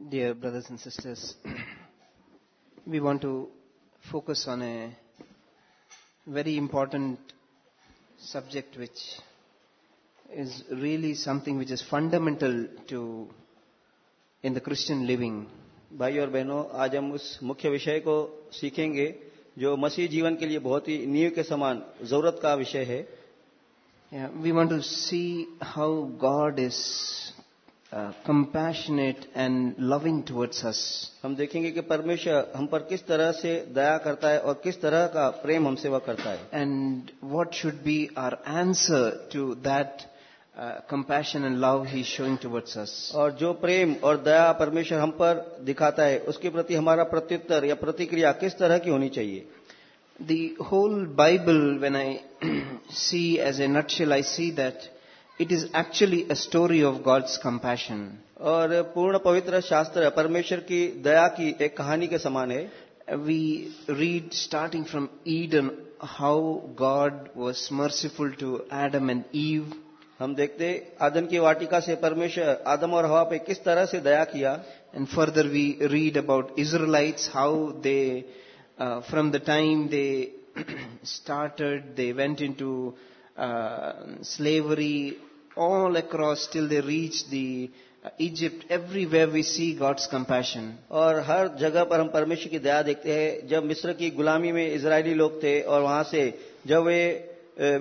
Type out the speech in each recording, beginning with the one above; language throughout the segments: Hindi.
Dear brothers and sisters, we want to focus on a very important subject which is really something which is fundamental to in the Christian living. भाई और बहनों आज हम उस मुख्य विषय को सीखेंगे जो मसीह जीवन के लिए बहुत ही नींव के समान जरूरत का विषय है Yeah, we want to see how God uh, compassionate and loving towards us. हम देखेंगे कि परमेश्वर हम पर किस तरह से दया करता है और किस तरह का प्रेम हमसे वह करता है And what should be our answer to that uh, compassion and love He is showing towards us. और जो प्रेम और दया परमेश्वर हम पर दिखाता है उसके प्रति हमारा प्रत्युत्तर या प्रतिक्रिया किस तरह की होनी चाहिए The whole Bible, when I see as a nutshell, I see that it is actually a story of God's compassion. और पूर्ण पवित्र शास्त्र परमेश्वर की दया की एक कहानी के समान है We read starting from Eden how God was merciful to Adam and Eve. हम देखते आदम की वाटिका से परमेश्वर आदम और हवा पे किस तरह से दया किया And further we read about Israelites, how they, uh, from the time they started, they went into uh, slavery all across till they reached the uh, Egypt. Everywhere we see God's compassion. और हर जगह पर हम परमेश्वर की दया देखते हैं जब मिस्र की गुलामी में इजरायली लोग थे और वहाँ से जब वे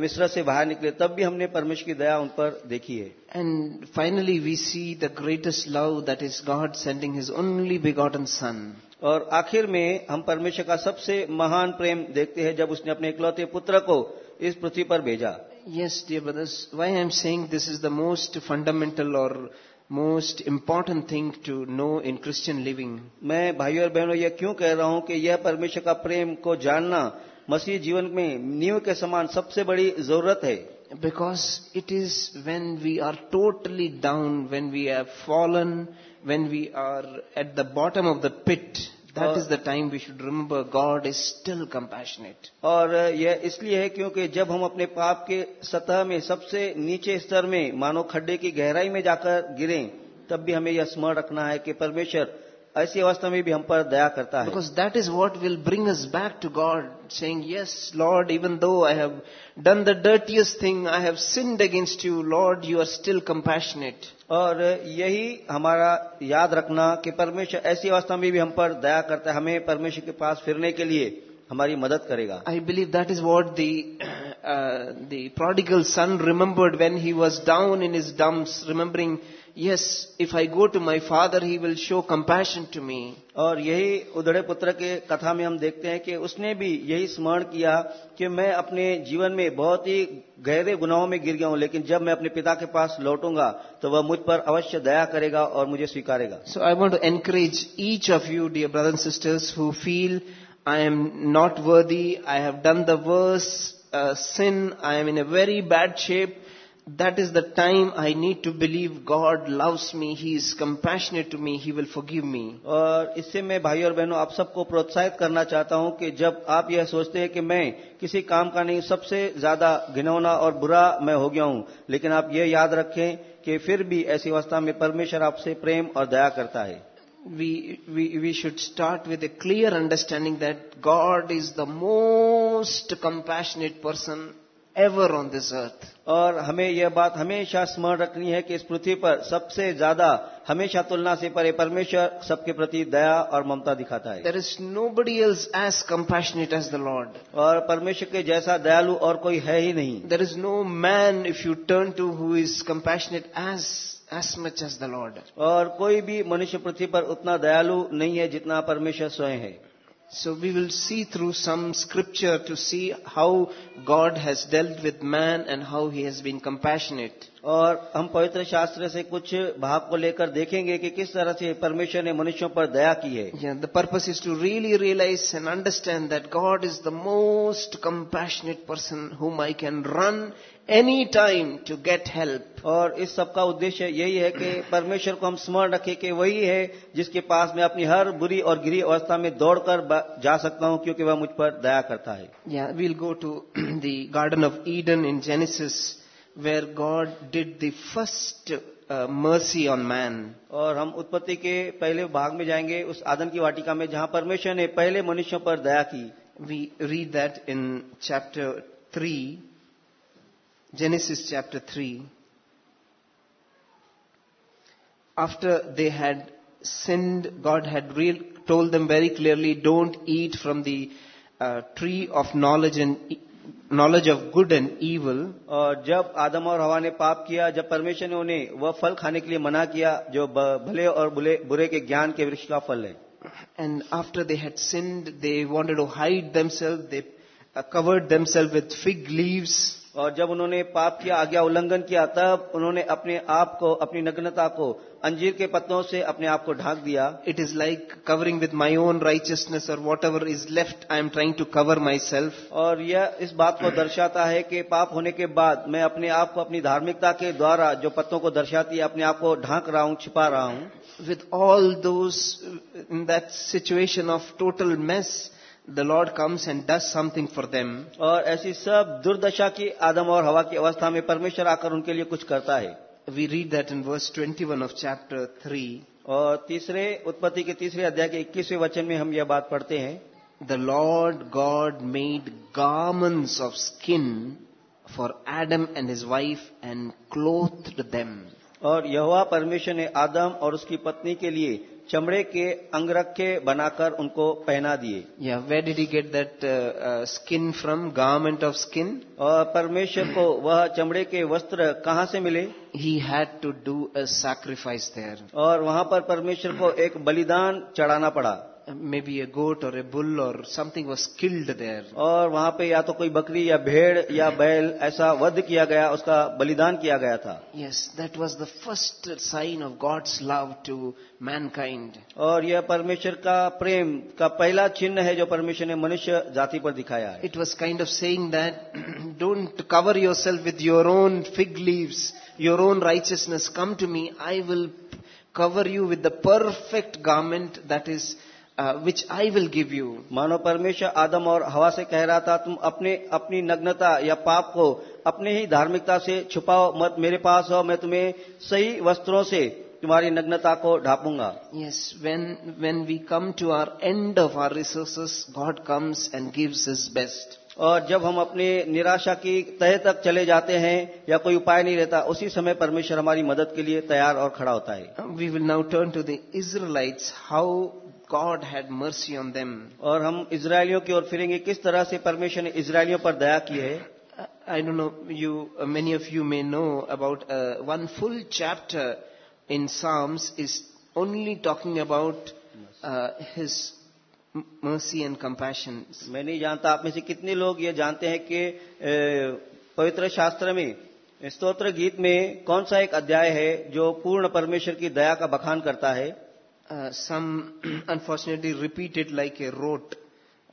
मिस्र से बाहर निकले तब भी हमने परमेश्वर की दया उन पर देखी है And finally we see the greatest love that is God sending His only begotten सन और आखिर में हम परमेश्वर का सबसे महान प्रेम देखते हैं जब उसने अपने इकलौते पुत्र को इस पृथ्वी पर भेजा Yes, dear brothers, why I am saying this is the most fundamental or most important thing to know in Christian living. मैं भाइयों और बहनों यह क्यों कह रहा हूं कि यह परमेश्वर का प्रेम को जानना मसीह जीवन में नींव के समान सबसे बड़ी जरूरत है Because it is when we are totally down, when we have fallen, when we are at the bottom of the pit, that is the time we should remember God is still compassionate. और यह इसलिए है क्योंकि जब हम अपने पाप के सतह में सबसे नीचे स्तर में मानो खड्डे की गहराई में जाकर गिरें तब भी हमें यह स्मरण रखना है कि परमेश्वर ऐसी अवस्था में भी हम पर दया करता है। Because that is what will bring us back to God saying yes Lord even though I have done the dirtiest thing I have sinned against you Lord you are still compassionate और यही हमारा याद रखना कि परमेश्वर ऐसी अवस्था में भी हम पर दया करता है। हमें परमेश्वर के पास फिरने के लिए हमारी मदद करेगा। I believe that is what the the prodigal son remembered when he was down in his dumps remembering yes if I go to my father he will show compassion to me और यही उधड़े पुत्र के कथा में हम देखते हैं कि उसने भी यही स्मरण किया कि मैं अपने जीवन में बहुत ही गहरे गुनाहों में गिर गया हूँ लेकिन जब मैं अपने पिता के पास लौटूँगा तो वह मुझ पर अवश्य दया करेगा और मुझे स्वीकारेगा। So I want to encourage each of you dear brother and sisters who feel I am not worthy I have done the worse sin I am in a very bad shape That is the time I need to believe God loves me, He is compassionate to me, He will forgive me. और इससे मैं भाई और बहनों आप सबको प्रोत्साहित करना चाहता हूँ कि जब आप यह सोचते हैं कि मैं किसी काम का नहीं सबसे ज़्यादा घिनौना और बुरा मैं हो गया हूँ लेकिन आप यह याद रखें कि फिर भी ऐसी अवस्था में परमेश्वर आपसे प्रेम और दया करता है We, we, we should start with a clear understanding that God is the most compassionate person ever on this earth. और हमें यह बात हमेशा स्मरण रखनी है कि इस पृथ्वी पर सबसे ज़्यादा हमेशा तुलना से परे परमेश्वर सबके प्रति दया और ममता दिखाता है There is nobody else as compassionate as the Lord. और परमेश्वर के जैसा दयालु और कोई है ही नहीं There is no man if you turn to who is compassionate as as much as the Lord. और कोई भी मनुष्य पृथ्वी पर उतना दयालु नहीं है जितना परमेश्वर स्वयं है So we will see through some scripture to see how God has dealt with man and how he has been compassionate. और हम पवित्र शास्त्र से कुछ भाग को लेकर देखेंगे कि किस तरह से परमेश्वर ने मनुष्यों पर दया की है Yeah, the purpose is to really realize and understand that God is the most compassionate person whom I can any time to get help. और इस सब का उद्देश्य यही है कि परमेश्वर को हम स्मरण रखें कि वही है जिसके पास मैं अपनी हर बुरी और गिरी अवस्था में दौड़कर जा सकता हूँ क्योंकि वह मुझ पर दया करता है Yeah, we'll go to the Garden of Eden in Genesis where God did the first uh, mercy on man. और हम उत्पत्ति के पहले भाग में जाएँगे उस आदम की वाटिका में जहाँ परमेश्वर ने पहले मनुष्यों पर दया की We read that in chapter 3, Genesis chapter 3. After they had sinned, God had real, told them very clearly, don't eat from the uh, tree of knowledge and e- knowledge of good and evil. और जब आदम और हवा ने पाप किया जब परमेश्वर ने उन्हें वह फल खाने के लिए मना किया जो ब- भले और बुले बुरे के ज्ञान के वृक्ष का फल है And after they had sinned, they wanted to hide themselves. They uh, covered themselves with fig leaves. और जब उन्होंने पाप किया आज्ञा उल्लंघन किया तब उन्होंने अपने आप को अपनी नग्नता को अंजीर के पत्तों से अपने आप को ढांक दिया। It is like covering like my own my और whatever is left I am trying to cover myself और यह इस बात को दर्शाता है कि पाप होने के बाद मैं अपने आप को अपनी धार्मिकता के द्वारा जो पत्तों को दर्शाती है अपने आप को ढांक रहा हूँ छिपा रहा हूँ। With all those, in that situation of total mess, the Lord comes and does something for them. और ऐसी सब दुर्दशा की आदम और हवा की अवस्था में परमेश्वर आकर उनके लिए कुछ करता है We read that in verse 21 of chapter 3. और तीसरे उत्पत्ति के तीसरे अध्याय के 21वें वचन में हम यह बात पढ़ते हैं The Lord God made garments of skin for Adam and his wife and clothed them. और यहोवा परमेश्वर ने आदम और उसकी पत्नी के लिए चमड़े के अंगरखे बनाकर उनको पहना दिए। या where did you get that skin from government of skin और परमेश्वर को वह चमड़े के वस्त्र कहाँ से मिले? He had to do a sacrifice there और वहाँ पर परमेश्वर को एक बलिदान चढ़ाना पड़ा। Maybe a goat or a bull or something was killed there. और वहां पे या तो कोई बकरी या भेड़ या बैल ऐसा वध किया गया उसका बलिदान किया गया था Yes, that was the first sign of God's love to mankind. और यह परमेश्वर का प्रेम का पहला चिन्ह है जो परमेश्वर ने मनुष्य जाति पर दिखाया है It was kind of saying that don't cover yourself with your own fig leaves, your own righteousness. Come to me. I will cover you with the perfect garment that is, which I will give you. मानो परमेश्वर आदम और हवा से कह रहा था तुम अपने अपनी नग्नता या पाप को अपने ही धार्मिकता से छुपाओ मत मेरे पास आओ मैं तुम्हें सही वस्त्रों से तुम्हारी नग्नता को ढापूँगा Yes, when, when we come to our end of our resources, God comes and gives His best. और जब हम अपने निराशा की तह तक चले जाते हैं या कोई उपाय नहीं रहता उसी समय परमेश्वर हमारी मदद के लिए तैयार और खड़ा होता है we will will turn to the Israelites, how God had mercy on them. और हम इसराइलियों की ओर फिरेंगे किस तरह से परमेश्वर ने इसराइलियों पर दया की है I don't know, you, uh, many of you may know about uh, one full chapter in Psalms is only talking about uh, His mercy and compassion. मैं नहीं जानता आप में से कितने लोग ये जानते हैं कि पवित्र शास्त्र में स्तोत्र गीत में कौन सा एक अध्याय है जो पूर्ण परमेश्वर की दया का बखान करता है Uh, some unfortunately repeat it like a rote.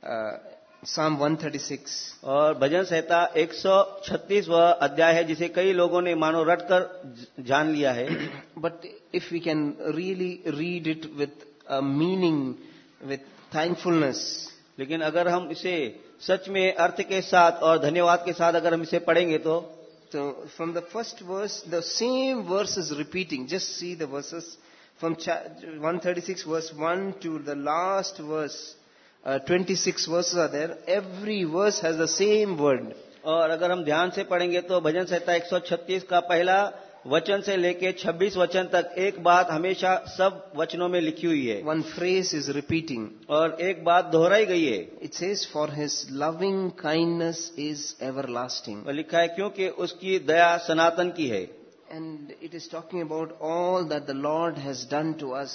Uh, Psalm 136. और भजन संहिता 136 वह अध्याय है जिसे कई लोगों ने मानो रटकर ज- जान लिया है But if we can really read it with a meaning, with thankfulness, लेकिन अगर हम इसे सच में अर्थ के साथ और धन्यवाद के साथ अगर हम इसे पढ़ेंगे तो from the first verse, the same verse is repeating. Just see the verses from 136 verse 1 to the last verse. Uh, 26 verses are there. Every verse has the same word. और अगर हम ध्यान से पढ़ेंगे तो भजन संहिता 136 का पहला वचन से लेके 26 वचन तक एक बात हमेशा सब वचनों में लिखी हुई है One phrase is repeating. और एक बात दोहराई गई है It says, For his loving kindness is everlasting. और लिखा है क्योंकि उसकी दया सनातन की है and it is talking about all that the lord has done to us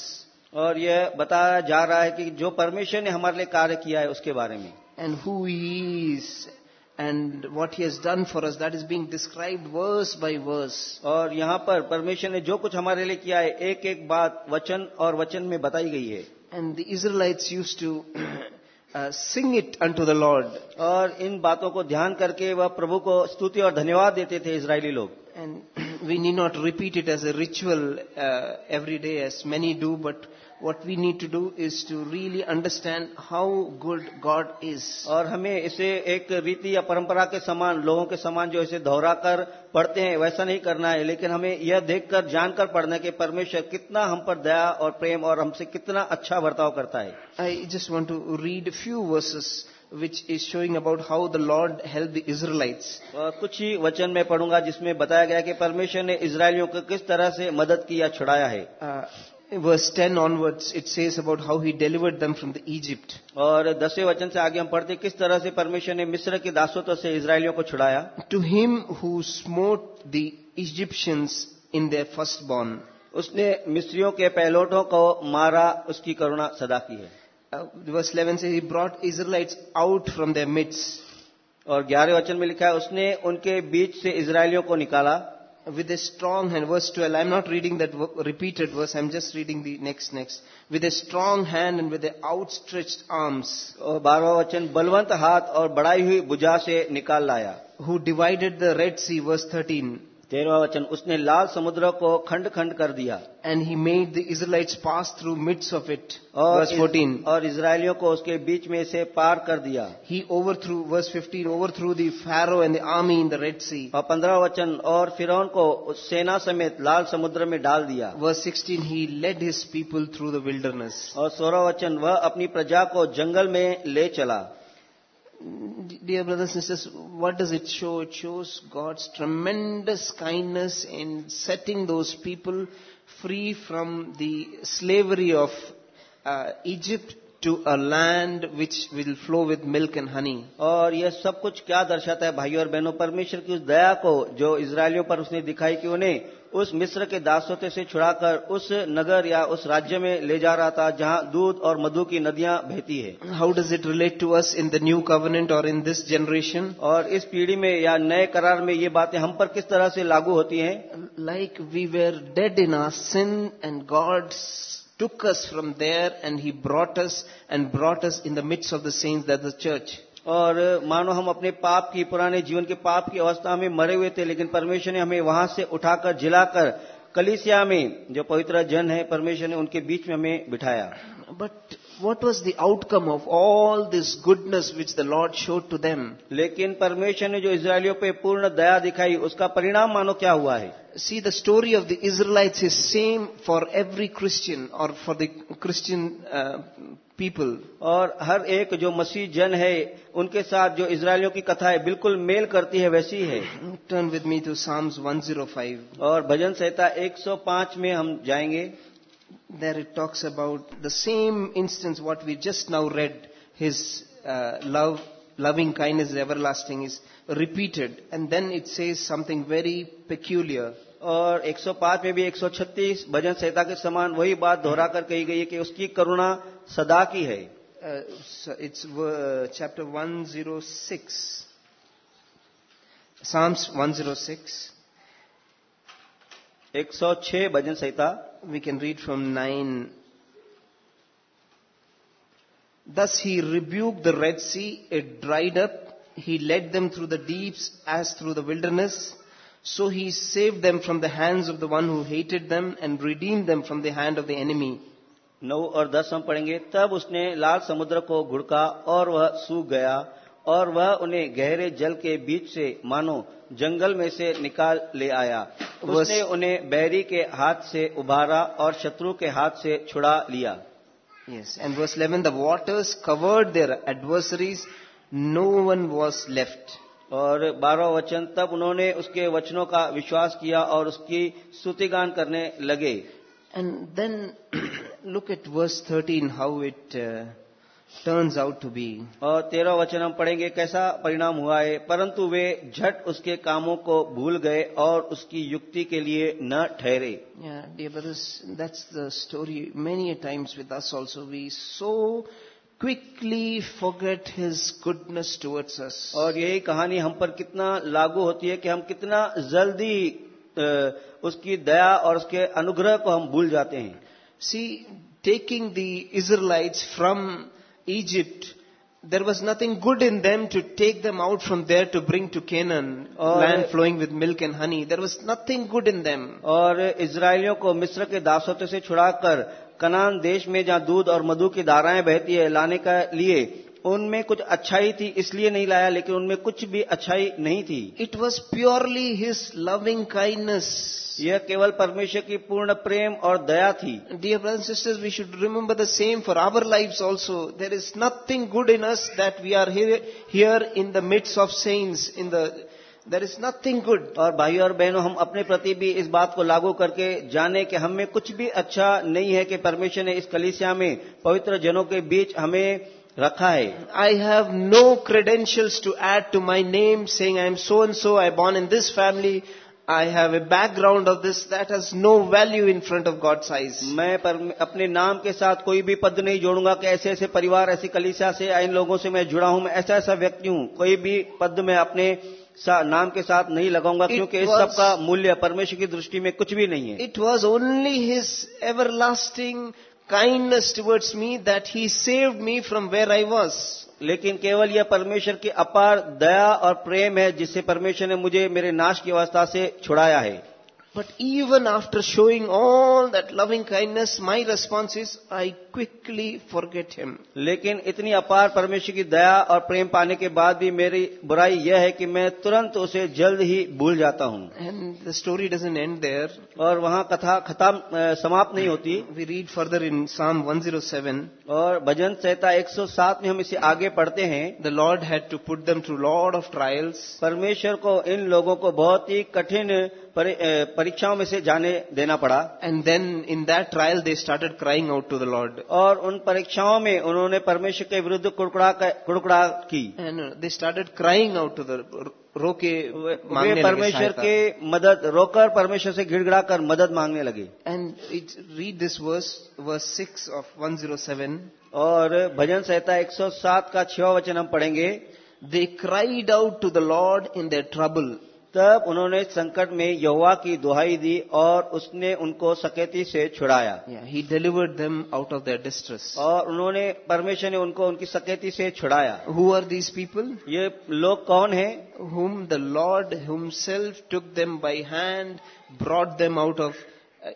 और यह बताया जा रहा है कि जो परमेश्वर ने हमारे लिए कार्य किया है उसके बारे में। And who and what he has done for us that is being described verse by verse और यहाँ पर परमेश्वर ने जो कुछ हमारे लिए किया है एक एक बात वचन और वचन में बताई गई है। And the Israelites use to sing it unto the lord और इन बातों को ध्यान करके वह प्रभु को स्तुति और धन्यवाद देते थे इसराइली लोग। And we need not repeat it as a ritual uh, every day as many do, but what we need to do is to really understand how good God is. और हमें इसे एक रीति या परंपरा के समान लोगों के समान जो इसे दोहरा कर पढ़ते हैं वैसा नहीं करना है लेकिन हमें यह देखकर जानकर पढ़ना है कि परमेश्वर कितना हम पर दया और प्रेम और हमसे कितना अच्छा बर्ताव करता है I just want to read a few verses which is showing about how the Lord helped the Israelites. कुछ ही वचन मैं पढ़ूँगा जिसमें बताया गया कि परमेश्वर ने इसराइलियों को किस तरह से मदद की या छुड़ाया है Uh, verse 10 onwards, it says about how he delivered them from the Egypt. और दसवें वचन से आगे हम पढ़ते हैं, किस तरह से परमेश्वर ने मिस्र के दासत्व से इसराइलियों को छुड़ाया To him who smote the Egyptians in their firstborn. उसने मिस्रियों के पहलोटों को मारा उसकी करुणा सदा की है Uh, verse 11 says he brought Israelites out from their midst और ग्यारह वचन में लिखा है उसने उनके बीच से इसराइलियों को निकाला with a strong hand. Verse 12, I'm not reading that repeated verse, I'm just reading the next, next. With a strong hand and with the outstretched arms, और बारहवा वचन बलवंत हाथ और बढ़ाई हुई भुजा से निकाल लाया who divided the Red Sea, verse 13. तेरवा वचन उसने लाल समुद्र को खंड खंड कर दिया। And he made the Israelites pass through midst of it और फोर्टीन और इसराइलियों को उसके बीच में से पार कर दिया। He overthrew verse 15 overthrew the Pharaoh and the army in the Red Sea और पंद्रह वचन और फिरौन को सेना समेत लाल समुद्र में डाल दिया। Verse 16 he led his people through the wilderness और सोलह वचन वह अपनी प्रजा को जंगल में ले चला। Dear brothers and sisters, what does it show? It shows God's tremendous kindness in setting those people free from the slavery of uh, Egypt to a land which will flow with milk and honey. और यह सब कुछ क्या दर्शाता है भाइयों और बहनों परमेश्वर की उस दया को जो इसराइलियों पर उसने दिखाई कि उन्हें उस मिस्र के दासोते से छुड़ाकर उस नगर या उस राज्य में ले जा रहा था जहाँ दूध और मधु की नदियाँ बहती है। How does it relate to us in the new government और इन दिस जनरेशन और इस पीढ़ी में या नए करार में ये बातें हम पर किस तरह से लागू होती हैं? Like we were dead in our sin and God took us from there and he he and us in the midst of the midst of the saints और मानो हम अपने पाप की पुराने जीवन के पाप की अवस्था में मरे हुए थे लेकिन परमेश्वर ने हमें वहाँ से उठाकर जिलाकर कलिसिया में जो पवित्र जन है परमेश्वर ने उनके बीच में हमें बिठाया। But what was the outcome of all this goodness which the lord show to them लेकिन परमेश्वर ने जो इसराइलियों पे पूर्ण दया दिखाई उसका परिणाम मानो क्या हुआ है? See the story of the is same for every Christian और फॉर द क्रिश्चियन पीपल और हर एक जो मसीह जन है उनके साथ जो इसराइलियों की कथा है बिल्कुल मेल करती है वैसी है। Turn with me to Psalms 105 और भजन सहिता एक सौ पाँच में हम जाएँगे। There it talks about the same instance what we just now read his love loving kindness everlasting is repeated and then it says something very peculiar और 105 में भी 136 भजन संहिता के समान वही बात दोहरा कर कही गई है कि उसकी करुणा सदा की है Uh, uh, chapter 106. Psalms 106. 106 भजन संहिता We can read from 9. Thus he rebuked the Red Sea, it dried up. He led them through the deeps as through the wilderness. So he saved them from the hands of the one who hated them and redeemed them from the hand of the enemy. नौ और दस हम पढ़ेंगे तब उसने लाल समुद्र को घुड़का और वह सूख गया और वह उन्हें गहरे जल के बीच से मानो जंगल में से निकाल ले आया उसने उन्हें बैरी के हाथ से उबारा और शत्रु के हाथ से छुड़ा लिया Yes. And verse 11, the waters covered their adversaries. No one was left. और बारह वचन तब उन्होंने उसके वचनों का विश्वास किया और उसकी स्तुतिगान करने लगे And then look at verse 13, how it uh, turns out to be. और तेरह वचन हम पढ़ेंगे कैसा परिणाम हुआ है परंतु वे झट उसके कामों को भूल गए और उसकी युक्ति के लिए न ठहरे Yeah, dear brothers, that's the story many a times with us also. We so quickly forget His goodness towards us. और यही कहानी हम पर कितना लागू होती है कि हम कितना जल्दी अ, उसकी दया और उसके अनुग्रह को हम भूल जाते हैं See, taking the Israelites from Egypt there was nothing good in them to take them out from there to bring to Canaan, और- land flowing with milk and honey. There was nothing good in them. और इज़राइलियों को मिस्र के दासत्व से छुड़ाकर कनान देश में जहाँ दूध और मधु की धाराएँ बहती है लाने के लिए उनमें कुछ अच्छाई थी इसलिए नहीं लाया लेकिन उनमें कुछ भी अच्छाई नहीं थी। It was purely his loving kindness यह केवल परमेश्वर की पूर्ण प्रेम और दया थी। Dear brother sisters we should remember the same for our life also there is nothing good in us that we are here in the midst of sins in the there is nothing good और भाई और बहनों हम अपने प्रति भी इस बात को लागू करके जाने कि हमें कुछ भी अच्छा नहीं है कि परमेश्वर ने इस कलिसिया में पवित्र जनों के बीच हमें रखा है। I have no credentials to add to my name saying I am so and so I born in this family I have a background of this that has no value in front of God says मैं अपने नाम के साथ कोई भी पद नहीं जोड़ूँगा कि ऐसे ऐसे परिवार ऐसी कलिसिया से इन लोगों से मैं जुड़ा हूँ मैं ऐसा ऐसा व्यक्ति हूँ। कोई भी पद में अपने नाम के साथ नहीं लगाऊँगा क्योंकि इस सब का मूल्य परमेश्वर की दृष्टि में कुछ भी नहीं है। It was only his everlasting kindness towards me that he save me from where I was लेकिन केवल यह परमेश्वर की अपार दया और प्रेम है जिससे परमेश्वर ने मुझे मेरे नाश की अवस्था से छुड़ाया है। But even after showing all that loving kindness my response is I quickly forget him लेकिन इतनी अपार परमेश्वर की दया और प्रेम पाने के बाद भी मेरी बुराई यह है कि मैं तुरंत उसे जल्द ही भूल जाता हूँ। And story doesn't end there और वहाँ कथा खत्म समाप्त नहीं होती। वी रीड फर्दर इन साम 107 और भजन सहिता एक सौ सात में हम इसे आगे पढ़ते हैं। The lord had to put them through lot of trials परमेश्वर को इन लोगों को बहुत ही कठिन परीक्षाओं में से जाने देना पड़ा। And then in that trial they started crying out to the lord और उन परीक्षाओं में उन्होंने परमेश्वर के विरुद्ध कुड़कुड़ा कुड़कुड़ा की uh, they started crying out to रोके वे परमेश्वर के मदद रोकर परमेश्वर से गिड़गिड़ा कर मदद मांगने लगे And it, read this verse, verse 6 of 107. और भजन संहिता 107 का छवा वचन हम पढ़ेंगे They cried out to the lord in their trouble. तब उन्होंने संकट में यहोवा की दुहाई दी और उसने उनको सकेती से छुड़ाया। He delivered them out of the distress और उन्होंने परमेश्वर ने उनको उनकी सकेती से छुड़ाया। हु आर दीज पीपल ये लोग कौन है? Whom the lord himself took them by hand brought them out of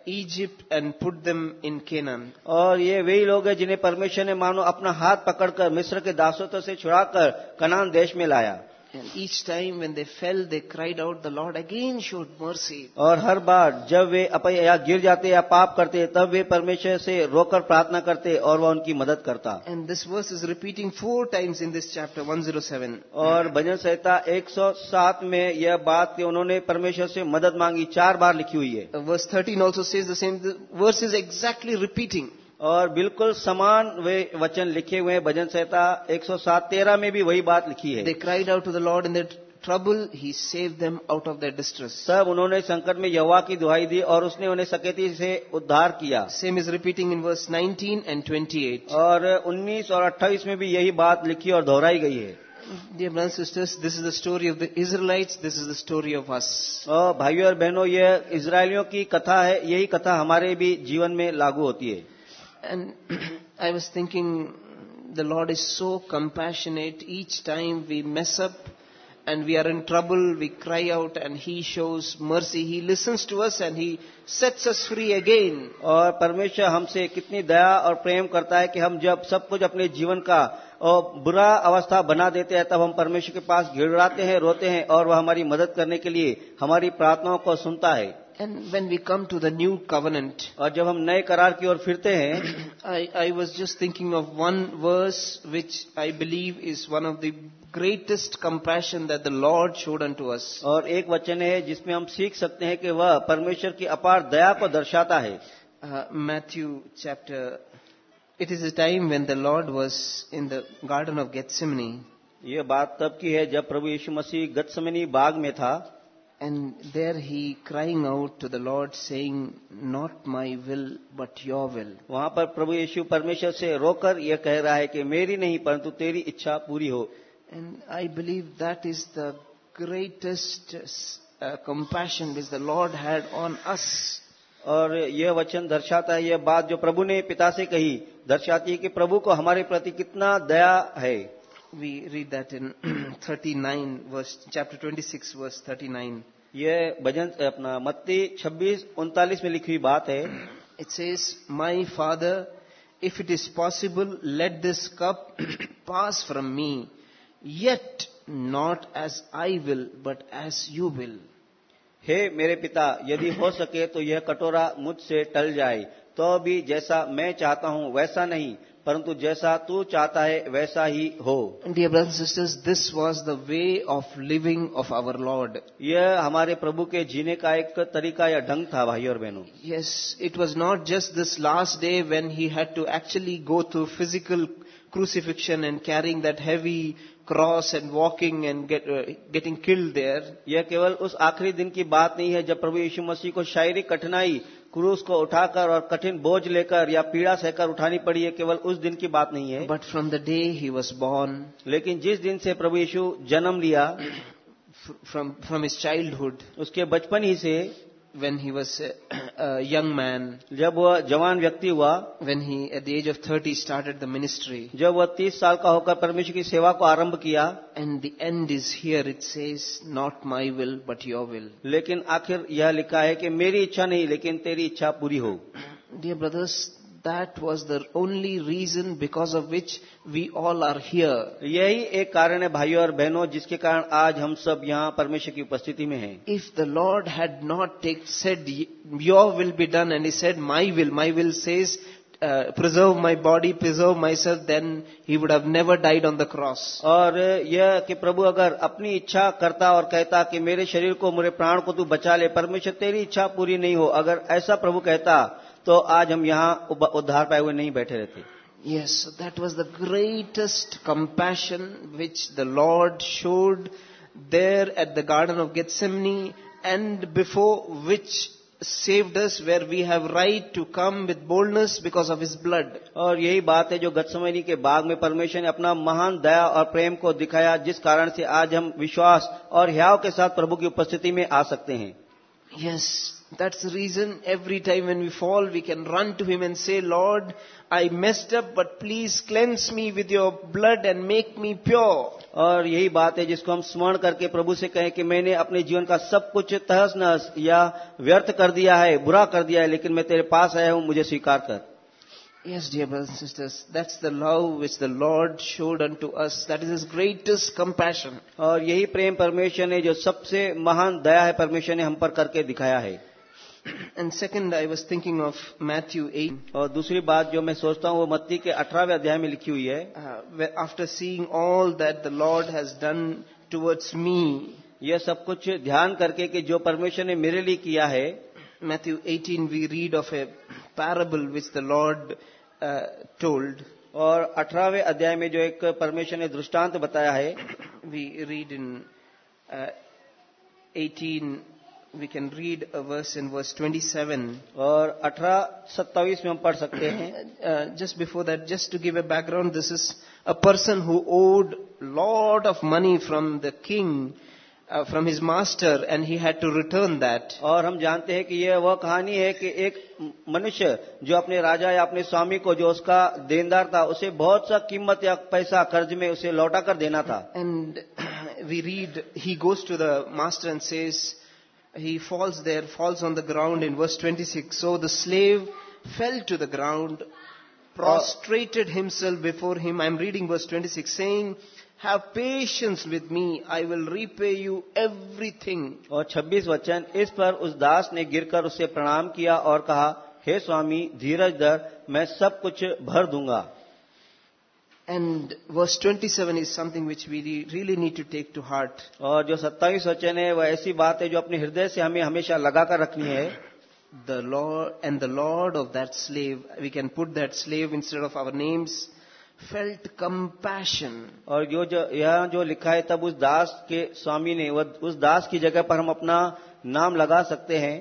Egypt and put them in Canaan और ये वही लोग हैं जिन्हें परमेश्वर ने मानो अपना हाथ पकड़कर मिस्र के दासों से छुड़ाकर कनान देश में लाया। And each time when they fell, they cried out, the Lord again showed mercy. और हर बार जब वे अप या गिर जाते या पाप करते तब वे परमेश्वर से रोकर प्रार्थना करते और वह उनकी मदद करता And this verse is repeating four times in this chapter 107. और भजन संहिता 107 में यह बात कि उन्होंने परमेश्वर से मदद मांगी चार बार लिखी हुई है Uh, Verse 13 also says the same. The verse is exactly repeating. और बिल्कुल समान वे वचन लिखे हुए हैं भजन संहिता 107 13 में भी वही बात लिखी है They cried out to the Lord in their trouble. He saved them out of their distress. तब उन्होंने संकट में यहोवा की दुहाई दी और उसने उन्हें सकेती से उद्धार किया Same is repeating in verse 19 and 28. और 19 और 28 में भी यही बात लिखी और दोहराई गई है Dear brothers and sisters, this is the story of the Israelites. This is the story of us. और भाइयों और बहनों यह इसराइलियों की कथा है यही कथा हमारे भी जीवन में लागू होती है And I was thinking, the Lord is so compassionate. Each time we mess up and we are in trouble, we cry out and He shows mercy. He listens to us and He sets us free again. और परमेश्वर हमसे कितनी दया और प्रेम करता है कि हम जब सब कुछ अपने जीवन का और बुरा अवस्था बना देते हैं तब हम परमेश्वर के पास गिड़गिड़ाते हैं रोते हैं और वह हमारी मदद करने के लिए हमारी प्रार्थनाओं को सुनता है And when we come to the new covenant, और जब हम नए करार की ओर फिरते हैं I, I was just thinking of one verse which I believe is one of the greatest compassion that the Lord showed unto us. और एक वचन है जिसमें हम सीख सकते हैं कि वह परमेश्वर की अपार दया को दर्शाता है Uh, Matthew chapter, it is a time when the Lord was in the Garden of Gethsemane ये बात तब की है जब प्रभु यीशु मसीह गतसमनी बाग में था and there he crying out to the Lord saying, not my will but your will. वहाँ पर प्रभु यीशु परमेश्वर से रोकर यह कह रहा है कि मेरी नहीं परंतु तेरी इच्छा पूरी हो And I believe that is the greatest uh, compassion which the Lord had on us. और यह वचन दर्शाता है यह बात जो प्रभु ने पिता से कही दर्शाती है कि प्रभु को हमारे प्रति कितना दया है We read that in 39 verse, chapter 26 verse 39. यह भजन अपना मत्ती 26 उनतालीस में लिखी हुई बात है It says, My Father, if it is possible, let this cup pass from me, yet not as I will, but as you will. हे मेरे पिता यदि हो सके तो यह कटोरा मुझसे टल जाए तो भी जैसा मैं चाहता हूँ वैसा नहीं परंतु जैसा तू चाहता है वैसा ही हो। Dear brother sisters this was the way of living of our lord यह हमारे प्रभु के जीने का एक तरीका या ढंग था भाई और बहनों। Yes it was not just this last day when he had to actually go through physical crucifixion and carrying that heavy cross and walking and getting killed there यह केवल उस आखिरी दिन की बात नहीं है जब प्रभु यीशु मसीह को शारीरिक कठिनाई क्रूस को उठाकर और कठिन बोझ लेकर या पीड़ा सहकर उठानी पड़ी है केवल उस दिन की बात नहीं है। But from the day he was born लेकिन जिस दिन से प्रभु यीशु जन्म लिया फ्रॉम इस चाइल्ड हुड उसके बचपन ही से when he was a, a young man, जब वह जवान व्यक्ति हुआ when he at the age of 30 started the ministry, जब वह तीस साल का होकर परमेश्वर की सेवा को आरंभ किया and the end is here, it says, not my will, but your will. लेकिन आखिर यह लिखा है कि मेरी इच्छा नहीं लेकिन तेरी इच्छा पूरी हो Dear brothers, that was the only reason because of which we all are here. यही एक कारण है भाइयों और बहनों जिसके कारण आज हम सब यहाँ परमेश्वर की उपस्थिति में हैं If the Lord had not take, said, Your will be done, and He said, My will, my will says, uh, Preserve my body, preserve myself, then He would have never died on the cross. और यह कि प्रभु अगर अपनी इच्छा करता और कहता कि मेरे शरीर को मेरे प्राण को तू बचा ले परमेश्वर तेरी इच्छा पूरी नहीं हो अगर ऐसा प्रभु कहता तो आज हम यहाँ उद्धार पाए हुए नहीं बैठे रहते Yes, that was the greatest compassion which the Lord showed there at the Garden of Gethsemane and before which saved us where we have right to come with boldness because of His blood. और यही बात है जो गतसमनी के बाग में परमेश्वर ने अपना महान दया और प्रेम को दिखाया जिस कारण से आज हम विश्वास और ह्याव के साथ प्रभु की उपस्थिति में आ सकते हैं Yes, that's the reason every time when we fall, we can run to Him and say, Lord, I messed up, but please cleanse me with your blood and make me pure. और यही बात है जिसको हम स्मरण करके प्रभु से कहें कि मैंने अपने जीवन का सब कुछ तहस नहस या व्यर्थ कर दिया है बुरा कर दिया है लेकिन मैं तेरे पास आया हूँ मुझे स्वीकार कर Yes, dear brothers and sisters, that's the love which the Lord showed unto us. That is His greatest compassion. और यही प्रेम परमेश्वर ने जो सबसे महान दया है परमेश्वर ने हम पर करके दिखाया है and second I was thinking of Matthew eight और दूसरी बात जो मैं सोचता हूँ वो मत्ती के अठारहवें अध्याय में लिखी हुई है। After seeing all that the lord has done towards me ये सब कुछ ध्यान करके कि जो परमेश्वर ने मेरे लिए किया है Matthew 18 we read of a parable which the lord told और अठारहवें अध्याय में जो एक परमेश्वर ने दृष्टांत बताया है we read in eighteen we can read a verse in verse 27. और अठारह सत्तावीस में हम पढ़ सकते हैं Uh, just before that, just to give a background, this is a person who owed lot of money from the king, uh, from his master, and he had to return that. और हम जानते हैं कि यह वह कहानी है कि एक मनुष्य जो अपने राजा या अपने स्वामी को जो उसका देनदार था उसे बहुत सा कीमत या पैसा कर्ज में उसे लौटा कर देना था And we read, he goes to the master and says, he falls there, falls on the ground in verse 26. So the slave fell to the ground, prostrated himself before him. I'm reading verse 26 saying, have patience with me, I will repay you everything. और 26 वचन इस पर उस दास ने गिरकर उससे प्रणाम किया और कहा हे स्वामी धीरज धर मैं सब कुछ भर दूंगा And verse 27 is something which we re- really need to take to heart. और जो 27 वचन है वह ऐसी बात है जो अपने हृदय से हमें हमेशा लगा कर रखनी है The Lord and the Lord of that slave, we can put that slave instead of our names, felt compassion. और जो जो यहाँ जो लिखा है तब उस दास के स्वामी ने वह उस दास की जगह पर हम अपना नाम लगा सकते हैं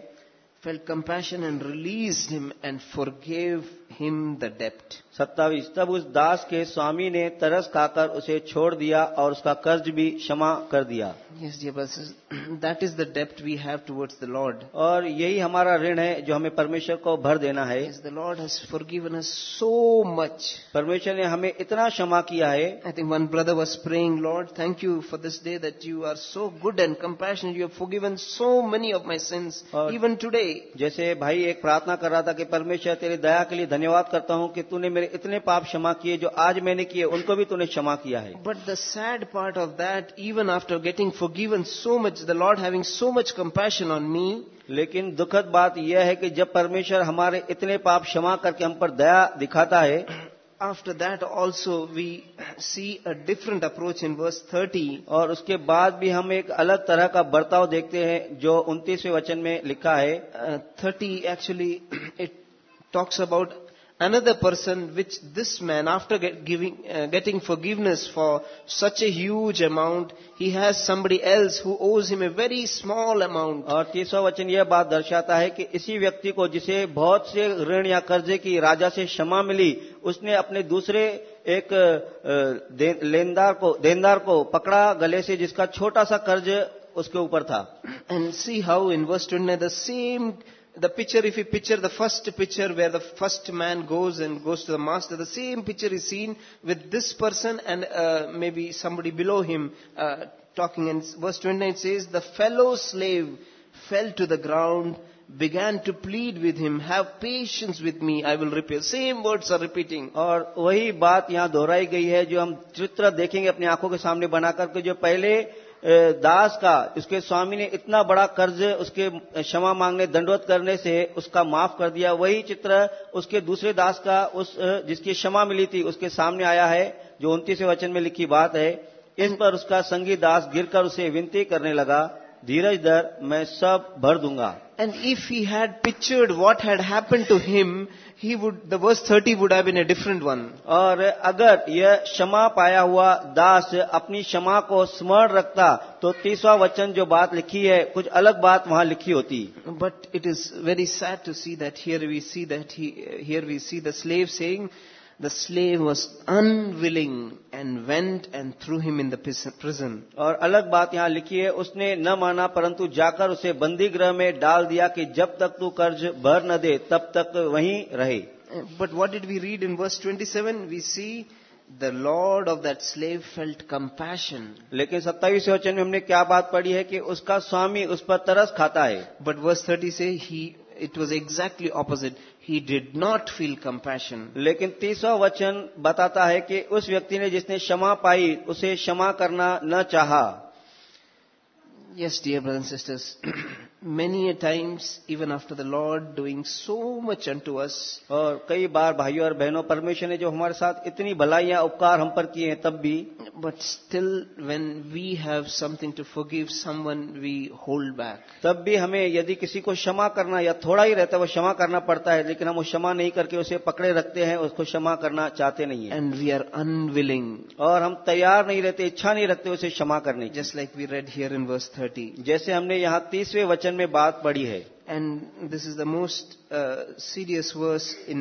felt compassion and released him and forgave him the debt. सत्तावीस तब उस दास के स्वामी ने तरस खाकर उसे छोड़ दिया और उसका कर्ज भी क्षमा कर दिया Yes, dear brothers, that is the debt we have towards the Lord. और यही हमारा ऋण है जो हमें परमेश्वर को भर देना है Yes, the Lord has forgiven us so much. परमेश्वर ने हमें इतना क्षमा किया है I think one brother was praying, Lord, thank you for this day that you are so good and compassionate. You have forgiven so many of my sins, even today. जैसे भाई एक प्रार्थना कर रहा था कि परमेश्वर तेरी दया के लिए धन्यवाद करता हूँ कि तूने मेरे इतने पाप क्षमा किए जो आज मैंने किए उनको भी तूने क्षमा किया है। But the sad part of that even after getting forgiven so much the lord having so much compassion on me लेकिन दुखद बात यह है कि जब परमेश्वर हमारे इतने पाप क्षमा करके हम पर दया दिखाता है after that also we see a different approach in verse thirty और उसके बाद भी हम एक अलग तरह का बर्ताव देखते हैं जो उन्तीसवें वचन में लिखा है। Thirty actually it talks about another person which this man after get giving uh, getting forgiveness for such a huge amount he has somebody else who owes him a very small amount और तीसरा वचन यह बात दर्शाता है कि इसी व्यक्ति को जिसे बहुत से ऋण या कर्जे की राजा से क्षमा मिली उसने अपने दूसरे एक अ, दे- लेनदार को देनदार को पकड़ा गले से जिसका छोटा सा कर्ज उसके ऊपर था and see how in verse 29 the same the picture if you picture the first picture where the first man goes and goes to the master the same picture is seen with this person and uh, maybe somebody below him uh, talking and verse 29 says the fellow slave fell to the ground began to plead with him have patience with me i will repay same words are repeating और वही बात यहाँ दोहराई गई है जो हम चित्र देखेंगे अपनी आंखों के सामने बनाकर के जो पहले अ, दास का उसके स्वामी ने इतना बड़ा कर्ज उसके क्षमा मांगने दंडवत करने से उसका माफ़ कर दिया। वही चित्र उसके दूसरे दास का उस जिसकी क्षमा मिली थी उसके सामने आया है जो उनतीसवें वचन में लिखी बात है। इस पर उसका संगी दास गिरकर उसे विनती करने लगा। धीरज दर मैं सब भर दूँगा। And if he had pictured what had happen to him he would the verse thirty would have different one और अगर यह क्षमा पाया हुआ दास अपनी क्षमा को स्मरण रखता तो तीसवा वचन जो बात लिखी है कुछ अलग बात वहाँ लिखी होती। But it is very sad to see that here we see that here we see the slave saying the slave was unwilling and went and threw him in the prison. और अलग बात यहाँ लिखी है उसने न माना परंतु जाकर उसे बंदी गृह में डाल दिया कि जब तक तू कर्ज भर न दे तब तक वहीं रहे Uh, But what did we read in verse 27? We see the Lord of that slave felt compassion. लेकिन सत्तावीसवें वचन में हमने क्या बात पढ़ी है कि उसका स्वामी उस पर तरस खाता है But verse 30 say he, it was exactly opposite. He did not feel compassion. लेकिन तीसरा वचन बताता है कि उस व्यक्ति ने जिसने क्षमा पाई उसे क्षमा करना न चाहा Yes, dear brothers and sisters, many a times, even after the Lord doing so much unto us, और कई बार भाइयों और बहनों परमेश्वर ने जो हमारे साथ इतनी भलाइयाँ उपकार हम पर किए हैं तब भी but still when we have something to forgive someone, we hold back. तब भी हमें यदि किसी को क्षमा करना या थोड़ा ही रहता है वो क्षमा करना पड़ता है लेकिन हम वो क्षमा नहीं करके उसे पकड़े रखते हैं उसको क्षमा करना चाहते नहीं है And we are unwilling. और हम तैयार नहीं रहते इच्छा नहीं रखते उसे क्षमा करने की Just like we read here in verse 30. जैसे हमने यहाँ तीसवें वचन वचन में बात पड़ी है। And this is the most serious verse in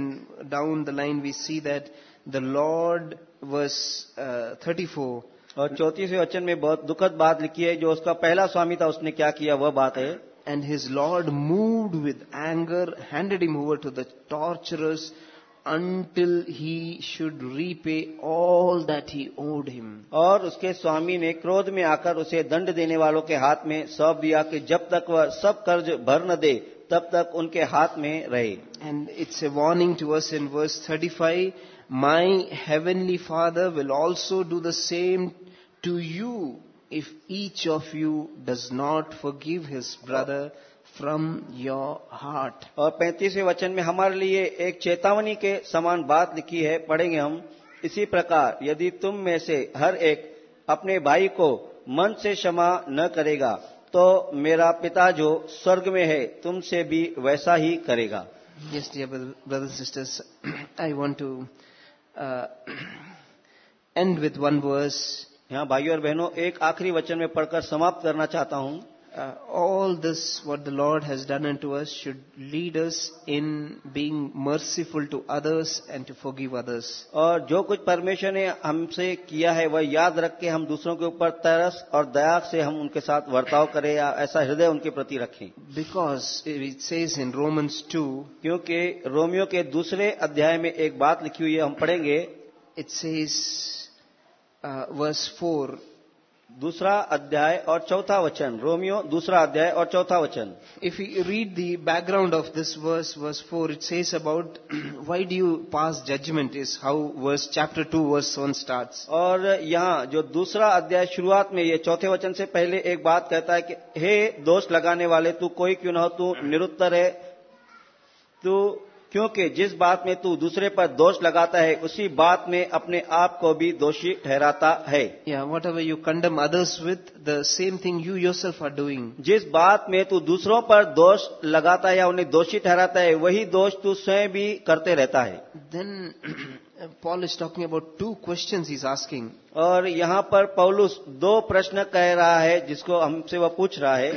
down the line we see that the lord verse thirty four और चौतीसवें वचन में बहुत दुखद बात लिखी है जो उसका पहला स्वामी था उसने क्या किया वह बात है। And his lord move with anger handed him over to the torturers until he should repay all that he owed him. और उसके स्वामी ने क्रोध में आकर उसे दंड देने वालों के हाथ में सौंप दिया कि जब तक वह सब कर्ज भर न दे तब तक उनके हाथ में रहे And it's a warning to us in verse 35 My heavenly Father will also do the same to you if each of you does not forgive his brother From your heart और पैंतीसवें वचन में हमारे लिए एक चेतावनी के समान बात लिखी है पढ़ेंगे हम। इसी प्रकार यदि तुम में से हर एक अपने भाई को मन से क्षमा न करेगा तो मेरा पिता जो स्वर्ग में है तुमसे भी वैसा ही करेगा। Yes, dear brother- brothers and sisters, I want to uh, end with one verse. यहाँ भाइयों और बहनों एक आखिरी वचन में पढ़कर समाप्त करना चाहता हूँ। Uh, all this, what the Lord has done unto us, should lead us in being merciful to others and to forgive others. और जो कुछ परमेश्वर ने हमसे किया है वह याद रख के हम दूसरों के ऊपर तरस और दया से हम उनके साथ वर्ताव करें या ऐसा हृदय उनके प्रति रखें Because it says in Romans 2, क्योंकि रोमियो के दूसरे अध्याय में एक बात लिखी हुई है हम पढ़ेंगे it says, uh, verse 4, दूसरा अध्याय और चौथा वचन। रोमियो दूसरा अध्याय और चौथा वचन। If you read the background of this verse verse four it says about why do you pass judgement is how verse chapter two verse one start और यहाँ जो दूसरा अध्याय शुरुआत में ये चौथे वचन से पहले एक बात कहता है कि हे दोष लगाने वाले तू कोई क्यों न हो? तू निरुत्तर है। तू क्योंकि जिस बात में तू दूसरे पर दोष लगाता है उसी बात में अपने आप को भी दोषी ठहराता है Yeah, whatever you condemn others with, the same thing you yourself are doing. जिस बात में तू दूसरों पर दोष लगाता है या उन्हें दोषी ठहराता है वही दोष तू स्वयं भी करते रहता है Then Paul is talking about two questions he's asking. और यहाँ पर पौलुस दो प्रश्न कह रहा है जिसको हमसे वह पूछ रहा है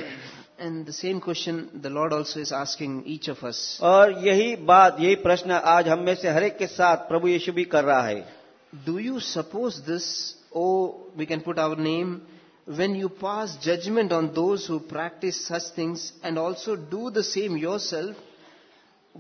And the same question the Lord also is asking each of us. और यही बात यही प्रश्न आज हम में से हर एक के साथ प्रभु यीशु भी कर रहा है Do you suppose this, or we can put our name, when you pass judgment on those who practice such things and also do the same yourself,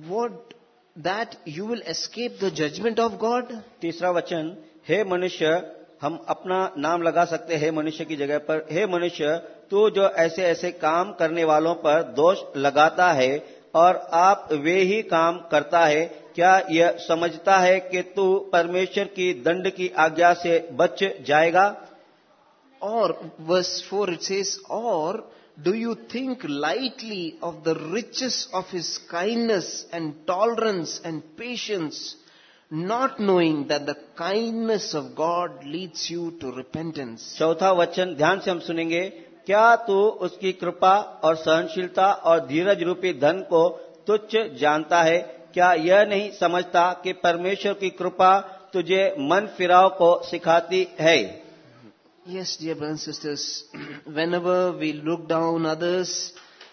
what that you will escape the judgment of God? तीसरा वचन हे मनुष्य हम अपना नाम लगा सकते हैं मनुष्य की जगह पर। हे मनुष्य तू जो ऐसे ऐसे काम करने वालों पर दोष लगाता है और आप वे ही काम करता है क्या यह समझता है कि तू परमेश्वर की दंड की आज्ञा से बच जाएगा? और verse 4 it says, or do you think lightly of the riches of his kindness and tolerance and patience, not knowing that the kindness of God leads you to repentance? चौथा वचन ध्यान से हम सुनेंगे क्या तू उसकी कृपा और सहनशीलता और धीरज रूपी धन को तुच्छ जानता है क्या यह नहीं समझता कि परमेश्वर की कृपा तुझे मन फिराव को सिखाती है Yes, dear brothers and sisters, whenever we look down others,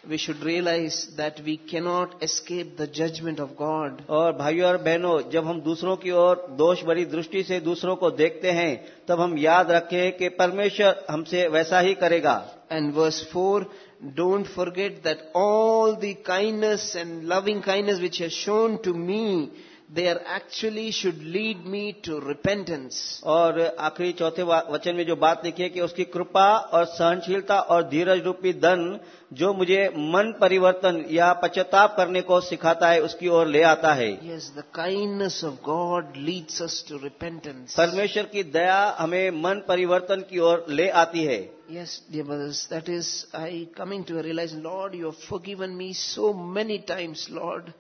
we should realize that we cannot escape the judgment of God. और भाइयों और बहनों जब हम दूसरों की ओर दोष भरी दृष्टि से दूसरों को देखते हैं तब हम याद रखें कि परमेश्वर हमसे वैसा ही करेगा And verse 4, don't forget that all the kindness and loving kindness which has shown to me, they are actually should lead me to repentance. और आखिरी चौथे वचन में जो बात लिखी है कि उसकी कृपा और सहनशीलता और धीरज रूपी धन जो मुझे मन परिवर्तन या पश्चाताप करने को सिखाता है उसकी ओर ले आता है Yes, the kindness of God leads us to repentance. परमेश्वर की दया हमें मन परिवर्तन की ओर ले आती है Yes, dear brothers, that is, I coming to realize, Lord, you have forgiven me so many times, Lord.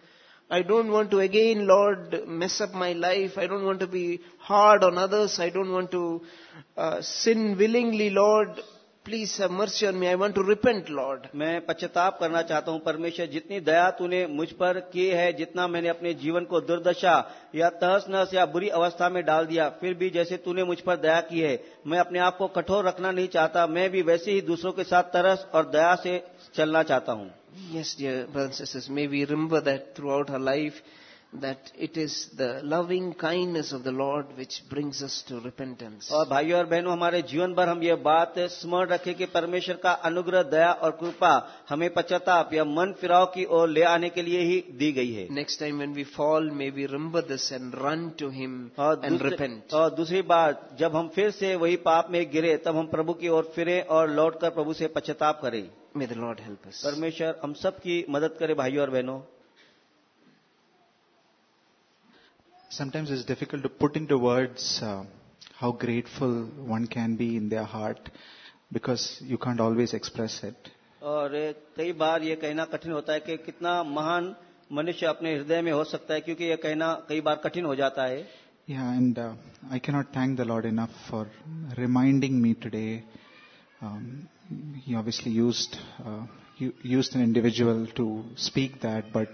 I don't want to again, Lord, mess up my life. I don't want to be hard on others. I don't want to uh, sin willingly, Lord. Please have mercy on me. I want to repent, Lord. मैं पश्चाताप करना चाहता हूँ परमेश्वर जितनी दया तूने मुझ पर की है जितना मैंने अपने जीवन को दुर्दशा या तहस नहस या बुरी अवस्था में डाल दिया फिर भी जैसे तूने मुझ पर दया की है मैं अपने आप को कठोर रखना नहीं चाहता मैं भी वैसे ही दूसरों के साथ तरस और दया से चलना चाहता हूँ Yes, dear brothers and sisters, may we remember that throughout our life, that it is the loving kindness of the Lord which brings us to repentance. और भाइयों और बहनों हमारे जीवन भर हम ये बात स्मरण रखें कि परमेश्वर का अनुग्रह दया और कृपा हमें पश्चाताप या मन फिराव की ओर ले आने के लिए ही दी गई है Next time when we fall, may we remember this and run to Him और and दूसरे- repent. और दूसरी बात जब हम फिर से वही पाप में गिरे तब हम प्रभु की ओर फिरें और लौटकर प्रभु से पश्चाताप करें मे द लॉर्ड हेल्प परमेश्वर हम सब की मदद करे भाइयों और बहनों। Sometimes is difficult to put into words how grateful one can be in their heart because you can't always express it और कई बार ये कहना कठिन होता है कि कितना महान मनुष्य अपने हृदय में हो सकता है क्योंकि यह कहना कई बार कठिन हो जाता है। Yeah and I cannot thank the lord enough for reminding me today he obviously used uh, u- used an individual to speak that, but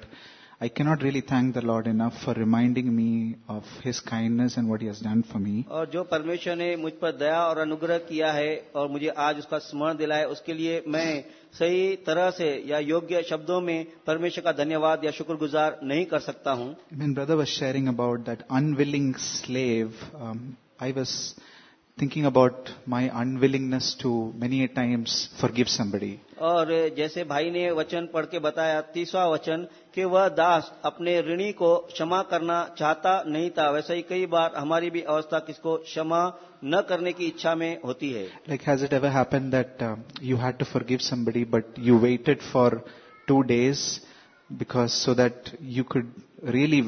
I cannot really thank the Lord enough for reminding me of His kindness and what He has done for me. और जो परमेश्वर ने मुझ पर दया और अनुग्रह किया है और मुझे आज उसका स्मरण दिलाया उसके लिए मैं सही तरह से या योग्य शब्दों में परमेश्वर का धन्यवाद या शुक्रगुजार नहीं कर सकता हूं When brother was sharing about that unwilling slave, um, I was thinking about my unwillingness to many a times forgive somebody. और जैसे भाई ने वचन पढ़ के बताया तीसरा वचन कि वह दास अपने ऋणी को क्षमा करना चाहता नहीं था वैसे ही कई बार हमारी भी अवस्था किसको क्षमा न करने की इच्छा में होती है Like, has it ever happened that um, you had to forgive somebody, but you waited for two days because so that you could really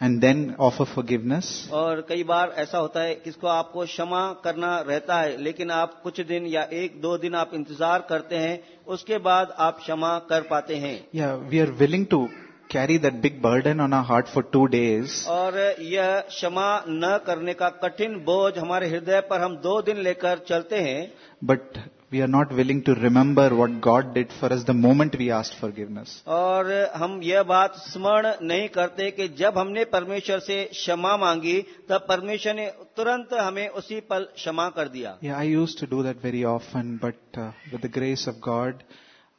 and then offer forgiveness? और कई बार ऐसा होता है किसको आपको क्षमा करना रहता है लेकिन आप कुछ दिन या एक दो दिन आप इंतज़ार करते हैं उसके बाद आप क्षमा कर पाते हैं Yeah, we are willing to carry that big burden on our heart for two days. और यह क्षमा न करने का कठिन बोझ हमारे हृदय पर हम दो दिन लेकर चलते हैं But we are not willing to remember what God did for us the moment we asked forgiveness. और हम यह बात स्मरण नहीं करते कि जब हमने परमेश्वर से क्षमा मांगी तब परमेश्वर ने तुरंत हमें उसी पल क्षमा कर दिया Yeah, I used to do that very often, but uh, with the grace of God,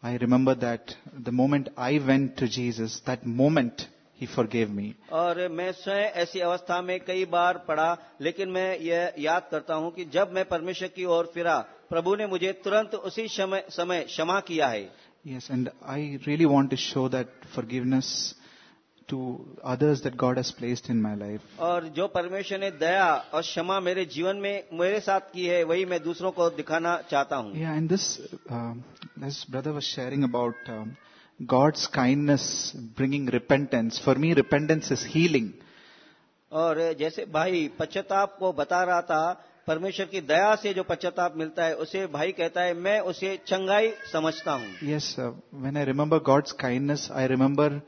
I remember that the moment I went to Jesus, that moment he forgave me और मैं स्वयं ऐसी अवस्था में कई बार पढ़ा लेकिन मैं यह याद करता हूँ कि जब मैं परमेश्वर की ओर फिरा प्रभु ने मुझे तुरंत उसी समय, समय क्षमा किया है। Yes and I really want to show that forgiveness to others that God has placed in my life और जो परमेश्वर ने दया और क्षमा मेरे जीवन में मेरे साथ की है वही मैं दूसरों को दिखाना चाहता हूँ। Brother was sharing about God's kindness bringing repentance. For me, repentance is healing. और जैसे भाई पश्चाताप को बता रहा था परमेश्वर की दया से जो पश्चाताप मिलता है उसे भाई कहता है मैं उसे चंगाई समझता हूँ yes when I remember God's kindness I remember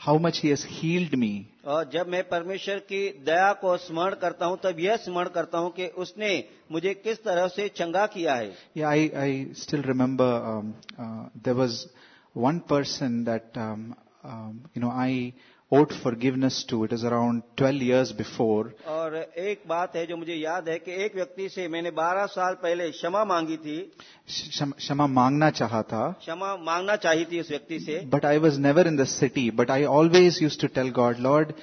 how much he healed me और जब मैं परमेश्वर की दया को स्मरण करता हूँ तब यह स्मरण करता हूँ कि उसने मुझे किस तरह से चंगा किया है I I still remember there was one person that um, um, you know I owed forgiveness to. It was around 12 years before, और एक बात है जो मुझे याद है कि एक व्यक्ति से मैंने 12 साल पहले क्षमा मांगी थी Sham- क्षमा मांगना चाहा था. क्षमा मांगना चाहिए थी उस व्यक्ति से But I was never in the city. But I always used to tell God, Lord,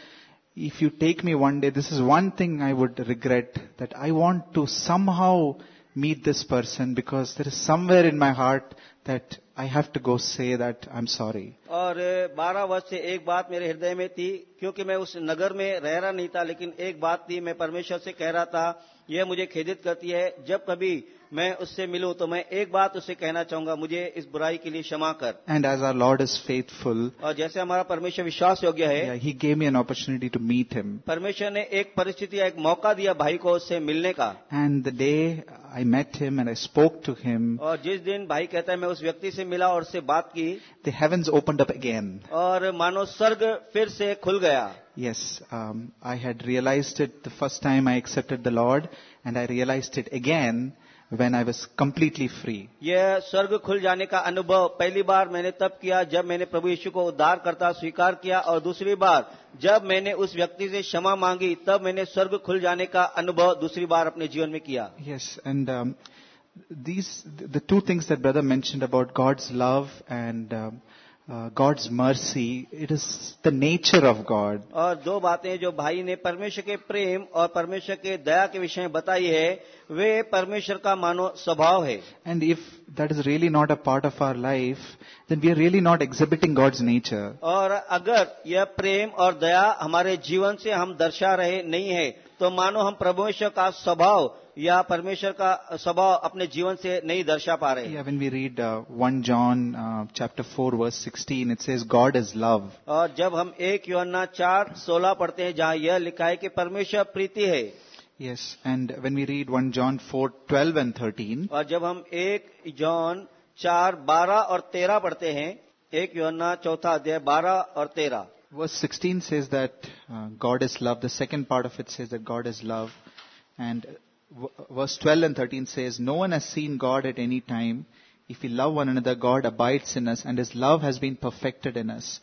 if you take me one day, this is one thing I would regret that I want to somehow meet this person because there is somewhere in my heart that I have to go say that I'm sorry. और 12 वर्ष से एक बात मेरे हृदय में थी क्योंकि मैं उस नगर में रह रहा नहीं था लेकिन एक बात थी मैं परमेश्वर से कह रहा था यह मुझे खेदित करती है जब कभी मैं उससे मिलूं तो मैं एक बात उसे कहना चाहूँगा मुझे इस बुराई के लिए क्षमा कर। And as our lord is faithful और जैसे हमारा परमेश्वर विश्वास योग्य है he gave an opportunity to meet him परमेश्वर ने एक परिस्थिति एक मौका दिया भाई को उससे मिलने का। And the day I met him and I spoke to him और जिस दिन भाई कहता है मैं उस व्यक्ति से मिला और उससे बात की the open opened up again और मानो स्वर्ग फिर से खुल गया। Yes, um, I had realized it the first time I accepted the Lord, and I realized it again. When I was completely free. यह स्वर्ग खुल जाने का अनुभव पहली बार मैंने तब किया जब मैंने प्रभु यीशु को उद्धार करता स्वीकार किया और दूसरी बार जब मैंने उस व्यक्ति से क्षमा मांगी तब मैंने स्वर्ग खुल जाने का अनुभव दूसरी बार अपने जीवन में किया Yes, and um, these the two things that brother mentioned about God's love and um, uh, mercy it is the nature of God और दो बातें जो भाई ने परमेश्वर के प्रेम और परमेश्वर के दया के विषय में बताई है वे परमेश्वर का मानो स्वभाव है। And if that is really not a part of our life then we are really not exhibiting God's nature और अगर यह प्रेम और दया हमारे जीवन से हम दर्शा रहे नहीं है तो मानो हम परमेश्वर का स्वभाव या परमेश्वर का स्वभाव अपने जीवन से नहीं दर्शा पा रहे when we read one John chapter four verse sixteen it says God is love और जब हम एक योना चार सोलह पढ़ते हैं जहाँ यह लिखा है कि परमेश्वर प्रीति है। Yes and when we read one John four twelve and thirteen और जब हम एक जॉन चार बारह और तेरह पढ़ते हैं एक योना चौथा अध्याय बारह और तेरह। Verse sixteen says that uh, God is love. The second part of it says God is love and verse 12 and 13 says, No one has seen God at any time. If we love one another, God abides in us, and His love has been perfected in us.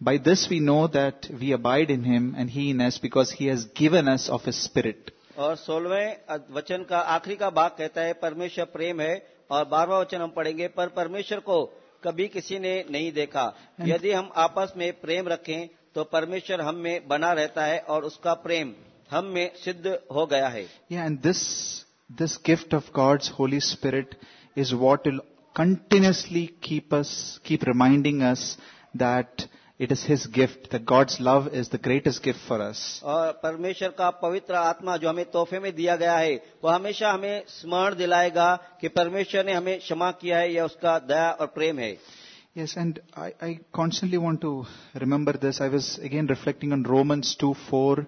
By this we know that we abide in him and he in us because he has given us of his spirit. और सोलहवें वचन का आखिरी का भाग कहता है परमेश्वर प्रेम है और बारहवा वचन हम पढ़ेंगे पर परमेश्वर को कभी किसी ने नहीं देखा यदि हम आपस में प्रेम रखें तो परमेश्वर हम में बना रहता है और उसका प्रेम हम में सिद्ध हो गया है Yeah, and this, this gift of God's Holy Spirit is what will continuously keep us, keep reminding us that it is His gift, that God's love is the greatest gift for us. और परमेश्वर का पवित्र आत्मा जो हमें तोहफे में दिया गया है वो हमेशा हमें स्मरण दिलाएगा कि परमेश्वर ने हमें क्षमा किया है यह उसका दया और प्रेम है Yes, and I, I constantly want to remember this. I was again reflecting on Romans 2 4,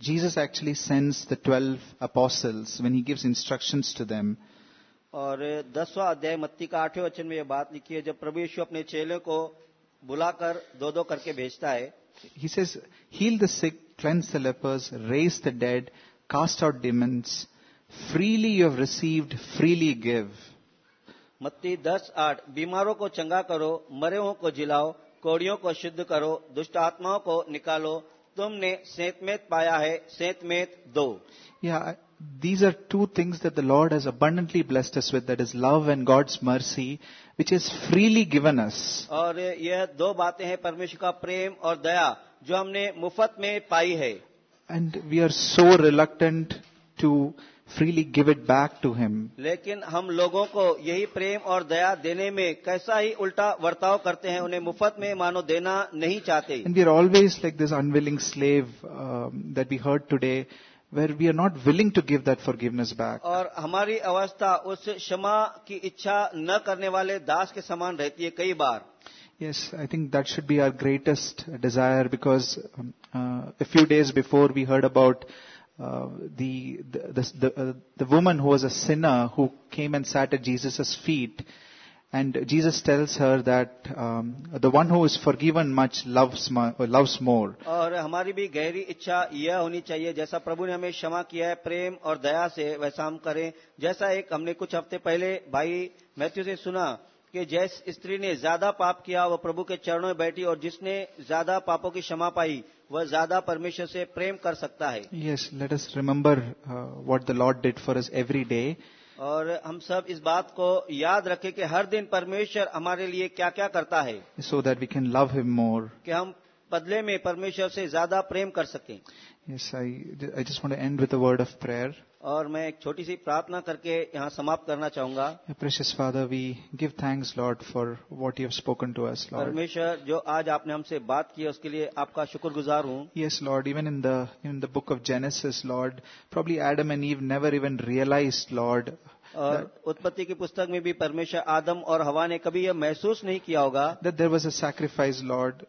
Jesus actually sends the 12 apostles, when he gives instructions to them. और दसवां अध्याय मत्ती का आठवें वचन में यह बात लिखी है जब प्रभु यीशु अपने चेले को बुलाकर दो दो करके भेजता है He says, heal the sick, cleanse the lepers, raise the dead, cast out demons. Freely you have received, freely give. मत्ती दस आठ बीमारों को चंगा करो मरे हुओं को जिलाओ कोड़ियों को शुद्ध करो दुष्ट आत्माओं को निकालो तुमने सेतमेत पाया है सेतमेत दो Yeah, these are two things that the Lord has abundantly blessed us with, that is love and God's mercy, which is freely given us. और यह दो बातें हैं परमेश्वर का प्रेम और दया जो हमने मुफ्त में पाई है And we are so reluctant to freely give it back to Him. लेकिन हम लोगों को यही प्रेम और दया देने में कैसा ही उल्टा वर्ताव करते हैं उन्हें मुफ्त में मानो देना नहीं चाहते And we are always like this unwilling slave um, that we heard today, where we are not willing to give that forgiveness back. और हमारी अवस्था उस क्षमा की इच्छा न करने वाले दास के समान रहती है कई बार Yes, I think that should be our greatest desire because um, uh, a few days before we heard about uh, the the the, the, uh, the woman who was a sinner who came and sat at Jesus' feet, and Jesus tells her that um, the one who is forgiven much loves loves more. और हमारी भी गहरी इच्छा यह होनी चाहिए जैसा प्रभु ने हमें क्षमा किया है प्रेम और दया से वैसा हम करें जैसा एक हमने कुछ हफ़्ते पहले भाई मैथ्यू से सुना कि जैस स्त्री ने ज़्यादा पाप किया वह प्रभु के चरणों में बैठी और जिसने ज़्यादा पापों की क्षमा पाई वह ज़्यादा परमेश्वर से प्रेम कर सकता है। Yes let us remember what the lord did for us every day और हम सब इस बात को याद रखें कि हर दिन परमेश्वर हमारे लिए क्या क्या करता है। So that we can love him more कि हम बदले में परमेश्वर से ज़्यादा प्रेम कर सकें। Yes I I just want end with word of prayer और मैं एक छोटी सी प्रार्थना करके यहाँ समाप्त करना चाहूँगा। Precious father we give thanks lord for what you spoken to us lord परमेश्वर जो आज आपने हमसे बात की उसके लिए आपका शुक्रगुजार हूँ। Yes lord even in the in the book of Genesis lord probably Adam and Eve never even realize lord और उत्पत्ति की पुस्तक में भी परमेश्वर आदम और हवा ने कभी यह महसूस नहीं किया होगा। That there was a sacrifice lord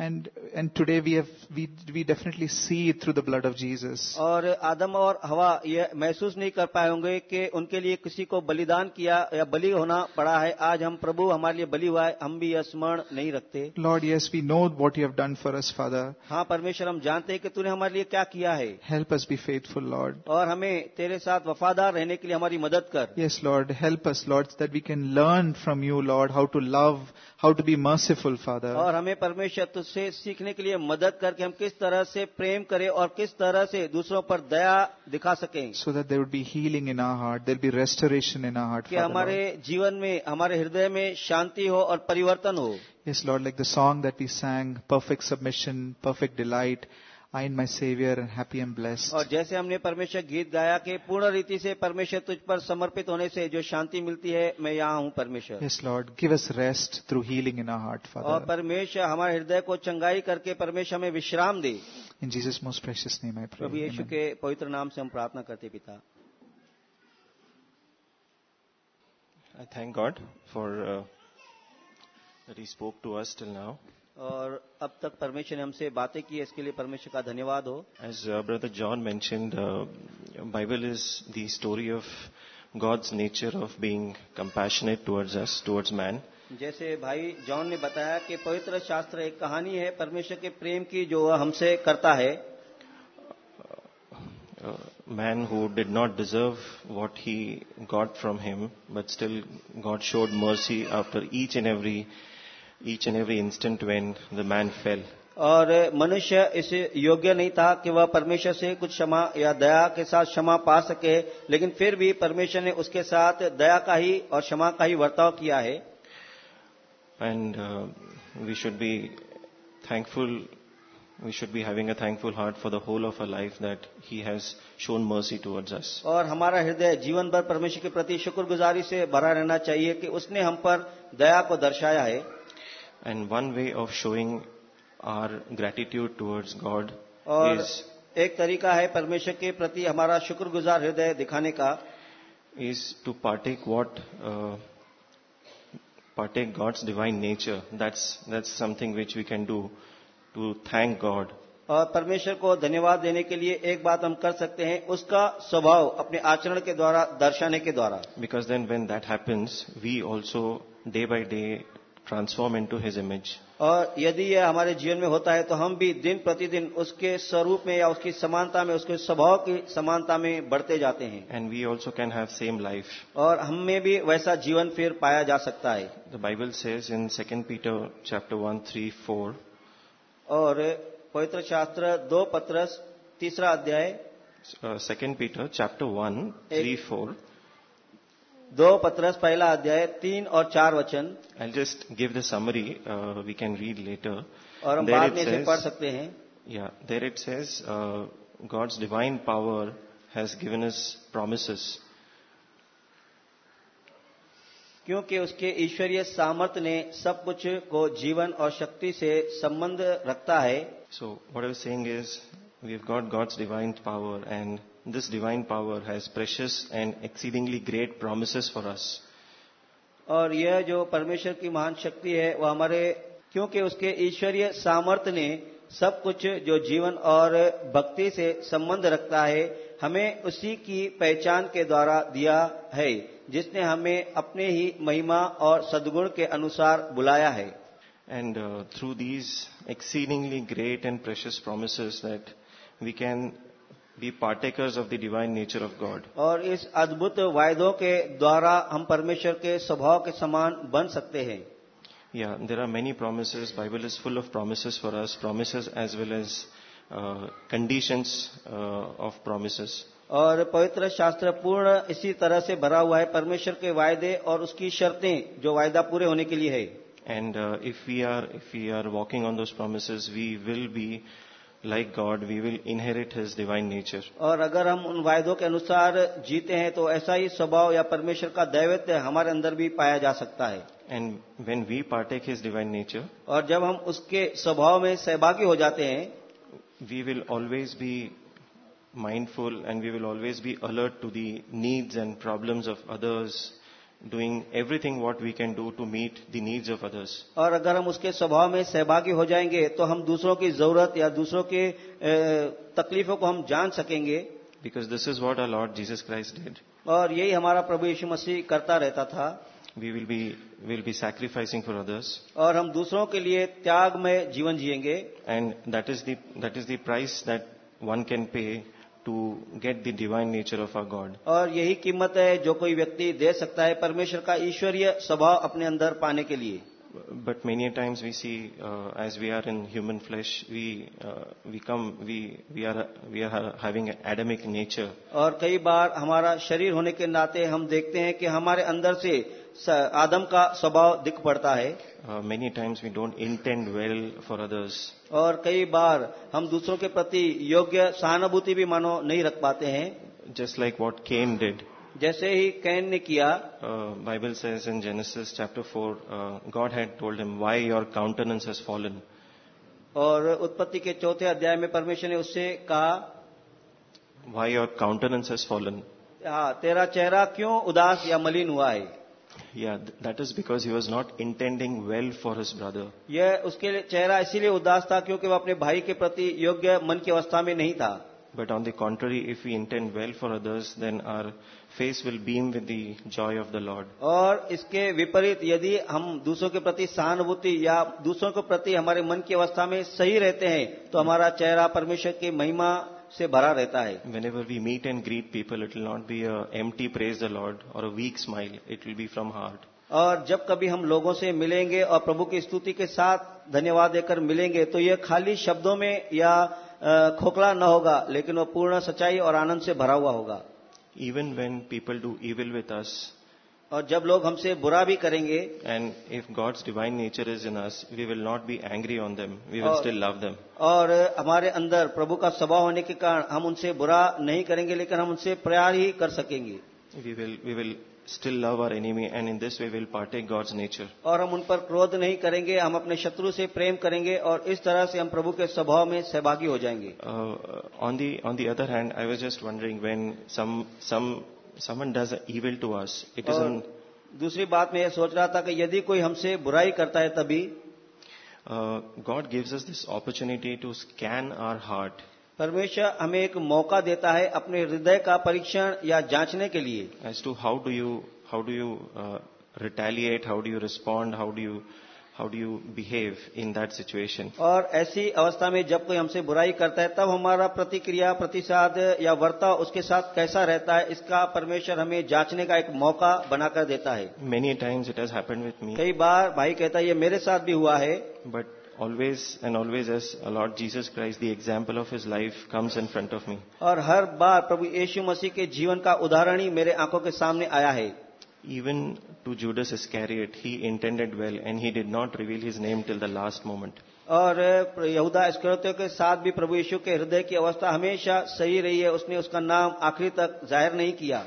And and today we have we we definitely see it through the blood of Jesus. और आदम और हवा यह महसूस नहीं कर पाए होंगे कि उनके लिए किसी को बलिदान किया या बलि होना पड़ा है आज हम प्रभु हमारे लिए बलि हुआ है हम भी यह स्मरण नहीं रखते Lord, yes, we know what you have done for us, Father. हाँ परमेश्वर हम जानते हैं कि तूने हमारे लिए क्या किया है Help us be faithful, Lord. और हमें तेरे साथ वफादार रहने के लिए हमारी मदद कर Yes, Lord, help us, Lord, so that we can learn from you, Lord, how to love, how to be merciful, Father. और हमें परमेश्वर तो से सीखने के लिए मदद करके हम किस तरह से प्रेम करें और किस तरह से दूसरों पर दया दिखा सकें। So that there would be healing in our heart there be restoration in our heart कि हमारे जीवन में हमारे हृदय में शांति हो और परिवर्तन हो। Yes lord like the song that we sang perfect submission perfect delight I and my Savior and happy and blessed. और जैसे हमने परमेश्वर गीत गाया कि पूर्ण रीति से परमेश्वर तुझ पर समर्पित होने से जो शांति मिलती है मैं यहाँ हूँ परमेश्वर Yes, Lord, give us rest through healing in our heart, और Father. परमेश्वर हमारे हृदय को चंगाई करके परमेश्वर हमें विश्राम दे In Jesus' most precious name I pray. प्रभु यीशु. के पवित्र नाम से हम प्रार्थना करते पिता I thank God for uh, that He spoke to us till now. और अब तक परमेश्वर ने हमसे बातें की इसके लिए परमेश्वर का धन्यवाद हो। एज ब्रदर जॉन मैं Bible is the story of God's nature of being compassionate towards us towards man जैसे भाई जॉन ने बताया कि पवित्र शास्त्र एक कहानी है परमेश्वर के प्रेम की जो हमसे करता है। Man who did not deserve what he got from him but still God showed mercy after each and every each and every instant when the man fell. और मनुष्य इसे योग्य नहीं था कि वह परमेश्वर से कुछ क्षमा या दया के साथ क्षमा पा सके लेकिन फिर भी परमेश्वर ने उसके साथ दया का ही और क्षमा का ही वर्ताव किया है। And we should be thankful we should be having a thankful heart for the whole of a life that he has shown mercy towards us और हमारा हृदय जीवन भर परमेश्वर के प्रति शुक्रगुजारी से भरा रहना चाहिए कि उसने हम पर दया को दर्शाया है। And one way of showing our gratitude towards God is एक तरीका है परमेश्वर के प्रति हमारा शुक्रगुजार हृदय दिखाने का। Is to partake what partake God's divine nature that's that's something which we can do to thank God और परमेश्वर को धन्यवाद देने के लिए एक बात हम कर सकते हैं उसका स्वभाव अपने आचरण के द्वारा दर्शाने के द्वारा। Because then when that happens we also day by day transform into His image. और यदि यह हमारे जीवन में होता है तो हम भी दिन प्रतिदिन उसके स्वरूप में या उसकी समानता में उसके स्वभाव की समानता में बढ़ते जाते हैं and we also can have same life और हम में भी वैसा जीवन फिर पाया जा सकता है the Bible says in second Peter chapter one three four और पवित्र शास्त्र दो पत्रस तीसरा अध्याय 2 Peter chapter 1, 3, 4. दो पत्रस पहला अध्याय तीन और चार वचन। I just give the summary we can read later और हम बाद में पढ़ सकते हैं। या there it says God's divine power has given us promise क्योंकि उसके ईश्वरीय सामर्थ्य ने सब कुछ को जीवन और शक्ति से संबंध रखता है। So whatever thing is we got God's divine power and this divine power has precious and exceedingly great promises for us. और यह जो परमेश्वर की महान शक्ति है वह हमारे क्योंकि उसके ईश्वरीय सामर्थ्य ने सब कुछ जो जीवन और भक्ति से संबंध रखता है हमें उसी की पहचान के द्वारा दिया है जिसने हमें अपने ही महिमा और सद्गुण के अनुसार बुलाया है And uh, through these exceedingly great and precious promises that we can be partakers of the divine nature of God. और इस अद्भुत वायदों के द्वारा हम परमेश्वर के स्वभाव के समान बन सकते हैं Yeah, there are many promises. Bible is full of promises for us, promises as well as uh, conditions uh, of promises. और पवित्र शास्त्र पूर्ण इसी तरह से भरा हुआ है परमेश्वर के वायदे और उसकी शर्तें जो वायदा पूरे होने के लिए है And uh, if we are if we are walking on those promises, we will be like God we will inherit his divine nature और अगर हम उन वायदों के अनुसार जीते हैं तो ऐसा ही स्वभाव या परमेश्वर का दैवत्य हमारे अंदर भी पाया जा सकता है। And when we partake his divine nature और जब हम उसके स्वभाव में सहभागी हो जाते हैं we will always be mindful and we will always be alert to the needs and problems of others doing everything what we can do to meet the needs of others. और अगर हम उसके स्वभाव में सहभागी हो जाएँगे तो हम दूसरों की ज़रूरत या दूसरों के अ, तकलीफों को हम जान सकेंगे Because this is what our Lord Jesus Christ did. और यही हमारा प्रभु यीशु मसीह करता रहता था We will be, will be sacrificing for others. और हम दूसरों के लिए त्याग में जीवन जिएँगे And that is the, that is the price that one can pay to get the divine nature of our God. और यही कीमत है जो कोई व्यक्ति दे सकता है परमेश्वर का ईश्वरीय स्वभाव अपने अंदर पाने के लिए But many times we see, uh, as we are in human flesh, we, uh, we come, we, we are, we are having an Adamic nature. और कई बार हमारा शरीर होने के नाते हम देखते हैं कि हमारे अंदर से स- आदम का स्वभाव दिख पड़ता है। Many times we don't intend well for others और कई बार हम दूसरों के प्रति योग्य सहानुभूति भी मानो नहीं रख पाते हैं। Just like what Cain did जैसे ही कैन ने किया Bible says in Genesis chapter four God had told him why your countenance has fallen और उत्पत्ति के चौथे अध्याय में परमेश्वर ने उससे कहा why your countenance has fallen हाँ तेरा चेहरा क्यों उदास या मलिन हुआ है? Yeah, that is because he was not intending well for his brother. यह उसके चेहरा इसीलिए उदास था क्योंकि वह अपने भाई के प्रति योग्य मन की अवस्था में नहीं था But on the contrary, if we intend well for others, then our face will beam with the joy of the Lord. और इसके विपरीत यदि हम दूसरों के प्रति सहानुभूति या दूसरों के प्रति हमारे मन की अवस्था में सही रहते हैं तो हमारा चेहरा परमेश्वर की महिमा से भरा रहता है। Whenever we meet and greet people it will not be empty praise the lord और a weak smile it will be from heart और जब कभी हम लोगों से मिलेंगे और प्रभु की स्तुति के साथ धन्यवाद देकर मिलेंगे तो यह खाली शब्दों में या खोखला न होगा लेकिन वह पूर्ण सच्चाई और आनंद से भरा हुआ होगा। Even when people do evil with us और जब लोग हमसे बुरा भी करेंगे and if God's divine nature is in us we will not be angry on them we will still love them और हमारे अंदर प्रभु का स्वभाव होने के कारण हम उनसे बुरा नहीं करेंगे लेकिन हम उनसे प्यार ही कर सकेंगे। We will we will still love our enemy and in this way will partake God's nature और हम उन पर क्रोध नहीं करेंगे हम अपने शत्रु से प्रेम करेंगे और इस तरह से हम प्रभु के स्वभाव में सहभागी हो जाएँगे। On the on the other hand I was just wondering when some someone does evil to us, it और isn't. दूसरी बात मैं ये सोच रहा था कि यदि कोई हमसे बुराई करता है तभी Uh, God gives us this opportunity to scan our heart परमेश्वर हमें एक मौका देता है अपने हृदय का परीक्षण या जांचने के लिए as to how do you how do you uh, retaliate, how do you respond, how do you do you behave in that situation और ऐसी अवस्था में जब कोई हमसे बुराई करता है तब हमारा प्रतिक्रिया प्रतिसाद या वर्ताव उसके साथ कैसा रहता है इसका परमेश्वर हमें जांचने का एक मौका बनाकर देता है। Many times it has happened with me, कई बार भाई कहता है ये मेरे साथ भी हुआ है। But always and always as our Lord Jesus Christ, the example of His life comes in front of me. और हर बार प्रभु यीशु मसीह के जीवन का उदाहरण ही मेरे आँखों के सामने आया है। Even to Judas Iscariot, he intended well and he did not reveal his name till the last moment. और यहूदा इस्करियोतियों के साथ भी प्रभु यीशु के हृदय की अवस्था हमेशा सही रही है उसने उसका नाम आखिरी तक जाहिर नहीं किया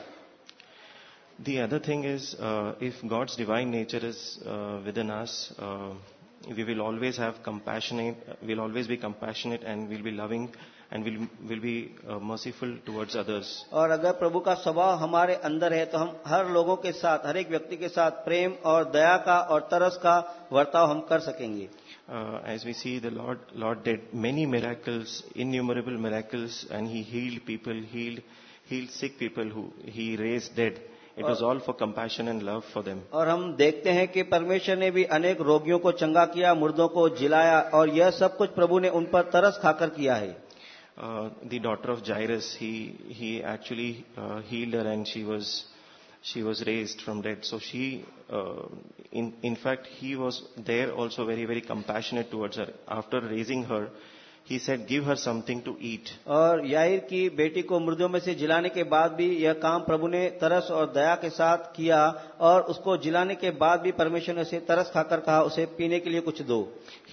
The other thing is, uh, if God's divine nature is uh, within us, uh, we will always have compassionate, we'll always be compassionate and we'll be loving and we'll, we'll be uh, merciful towards others. और अगर प्रभु का स्वभाव हमारे अंदर है तो हम हर लोगों के साथ हर एक व्यक्ति के साथ प्रेम और दया का और तरस का वर्ताव हम कर सकेंगे Uh, as we see, the Lord, Lord did many miracles, innumerable miracles, and He healed people, healed, healed sick people who He raised dead. it is all for compassion and love for them और हम देखते हैं कि परमेश्वर ने भी अनेक रोगियों को चंगा किया मुर्दों को जिलाया और यह सब कुछ प्रभु ने उन पर तरस खाकर किया है। The daughter of Jairus he actually he healed her and she was she was raised from dead so she in fact he was there also very very compassionate towards her after raising her he said, "Give her something to eat." और याहिर की बेटी को मुर्दों में से जिलाने के बाद भी यह काम प्रभु ने तरस और दया के साथ किया और उसको जिलाने के बाद भी परमेश्वर ने उसे तरस खाकर कहा उसे पीने के लिए कुछ दो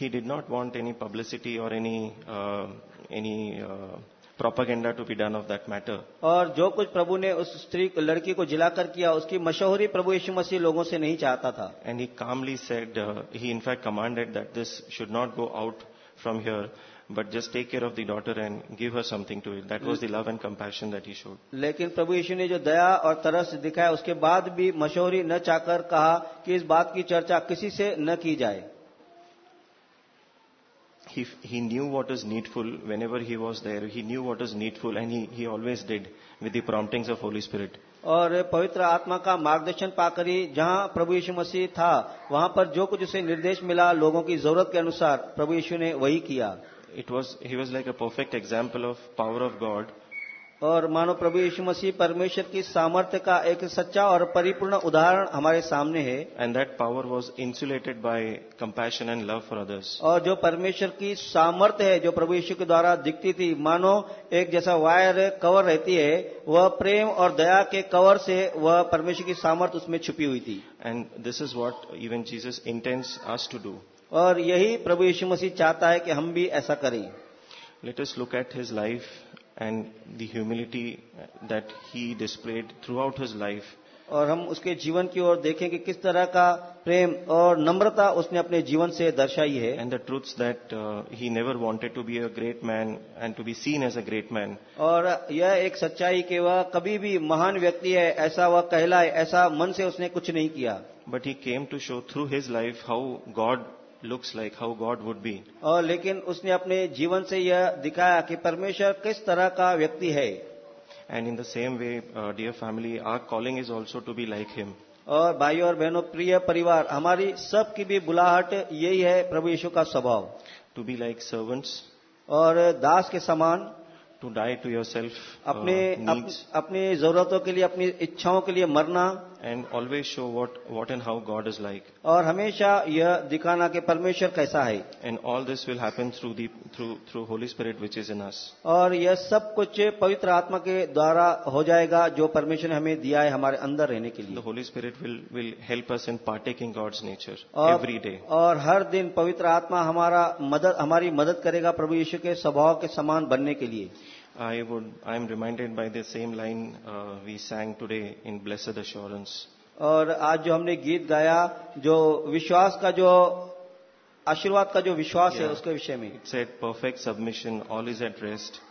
He did not want any publicity or any uh, any uh, propaganda to be done of that matter. और जो कुछ प्रभु ने उस स्त्री लड़की को जिलाकर किया उसकी मशहूरी प्रभु यीशु मसीह लोगों से नहीं चाहता था And he calmly said, uh, he in fact commanded that this should not go out from here, but just take care of the daughter and give her something to eat. That was the love and compassion that he showed. लेकिन प्रभु यीशु ने जो दया और तरस दिखाया उसके बाद भी मशहूरी न चाहकर कहा कि इस बात की चर्चा किसी से न की जाए He, he knew what is needful whenever he was there. He knew what is needful and he, he always did with the promptings of Holy Spirit. और पवित्र आत्मा का मार्गदर्शन पाकर ही जहाँ प्रभु यीशु मसीह था वहाँ पर जो कुछ उसे निर्देश मिला लोगों की ज़रूरत के अनुसार प्रभु यीशु ने वही किया It was, he was like a perfect example of power of God. और मानो प्रभु यीशु मसीह परमेश्वर की सामर्थ्य का एक सच्चा और परिपूर्ण उदाहरण हमारे सामने है। And that power was insulated by compassion and love for others और जो परमेश्वर की सामर्थ्य है जो प्रभु यीशु के द्वारा दिखती थी मानो एक जैसा वायर कवर रहती है वह प्रेम और दया के कवर से वह परमेश्वर की सामर्थ्य उसमें छुपी हुई थी। And this is what even Jesus intends us to do. और यही प्रभु यीशु मसीह चाहता है कि हम भी ऐसा करें। Let us look at his life and the humility that he displayed throughout his life और हम उसके जीवन की ओर देखें कि किस तरह का प्रेम और नम्रता उसने अपने जीवन से दर्शाई है। And the truth that he never wanted to be a great man and to be seen as a great man और यह एक सच्चाई के वह कभी भी महान व्यक्ति है ऐसा वह कहलाए ऐसा मन से उसने कुछ नहीं किया। But he came to show through his life how God looks like, how God would be. और लेकिन उसने अपने जीवन से यह दिखाया कि परमेश्वर किस तरह का व्यक्ति है। And in the same way, uh, dear family, our calling is also to be like him. और भाई और बहनों प्रिय परिवार हमारी सबकी भी बुलाहट यही है प्रभु यीशु का स्वभाव। To be like servants, और दास के समान to die to yourself uh, अपने अप, needs, अपनी जरूरतों के लिए अपनी इच्छाओं के लिए मरना। And always show what, what and how God is like. और हमेशा यह दिखाना कि परमेश्वर कैसा है And all this will happen through the through through Holy Spirit which is in us. और यह सब कुछ पवित्र आत्मा के द्वारा हो जाएगा जो परमेश्वर ने हमें दिया है हमारे अंदर रहने के The Holy Spirit will will help us in partaking God's nature every day. और हर दिन पवित्र आत्मा हमारा मदद हमारी मदद करेगा प्रभु यीशु के स्वभाव के समान बनने के लिए I would I am reminded by the same line uh, we sang today in blessed assurance. और आज जो हमने गीत गाया जो विश्वास का जो आशीर्वाद का जो विश्वास yeah. है उसके विषय में। It's at perfect submission all is at rest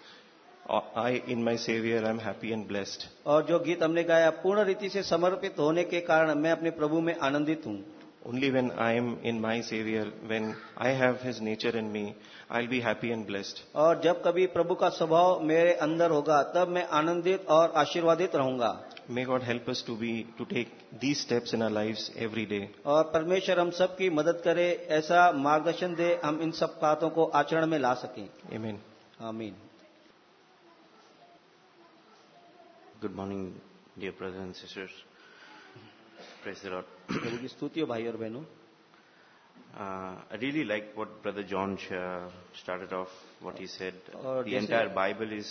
I in my saviour I am happy and blessed और जो गीत हमने गाया पूर्ण रीति से समर्पित होने के कारण मैं अपने प्रभु में आनंदित हूँ। Only when I am in my Savior, when I have His nature in me, I'll be happy and blessed. और जब कभी प्रभु का स्वभाव मेरे अंदर होगा तब मैं आनंदित और आशीर्वादित रहूँगा May God help us to be to take these steps in our lives every day. और परमेश्वर हम सबकी मदद करे ऐसा मार्गदर्शन दे हम इन सब बातों को आचरण में ला सकें Amen. आमीन Good morning, dear brothers and sisters. प्रभु की स्तुति भाई और बहनों Uh, I really like what Brother John uh, started off, what he said. और the entire Bible is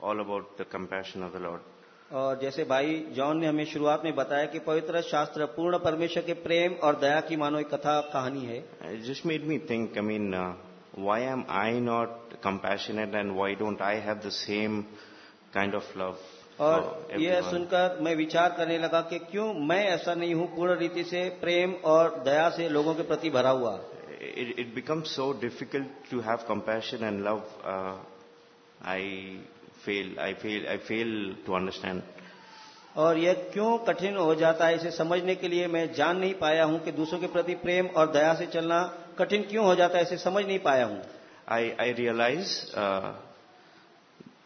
all about the compassion of the Lord. और जैसे भाई जॉन ने हमें शुरुआत में बताया कि पवित्र शास्त्र पूर्ण परमेश्वर के प्रेम और दया की मानो एक कथा कहानी है It just made me think, I mean, uh, why am I not compassionate and why don't I have the same kind of love और यह सुनकर मैं विचार करने लगा कि क्यों मैं ऐसा नहीं हूँ पूर्ण रीति से प्रेम और दया से लोगों के प्रति भरा हुआ It, it becomes so difficult to have compassion and love. Uh, I fail, I fail, I fail to understand. और यह क्यों कठिन हो जाता है इसे समझने के लिए मैं जान नहीं पाया हूँ कि दूसरों के प्रति प्रेम और दया से चलना कठिन क्यों हो जाता है इसे समझ नहीं पाया हूँ आई आई uh,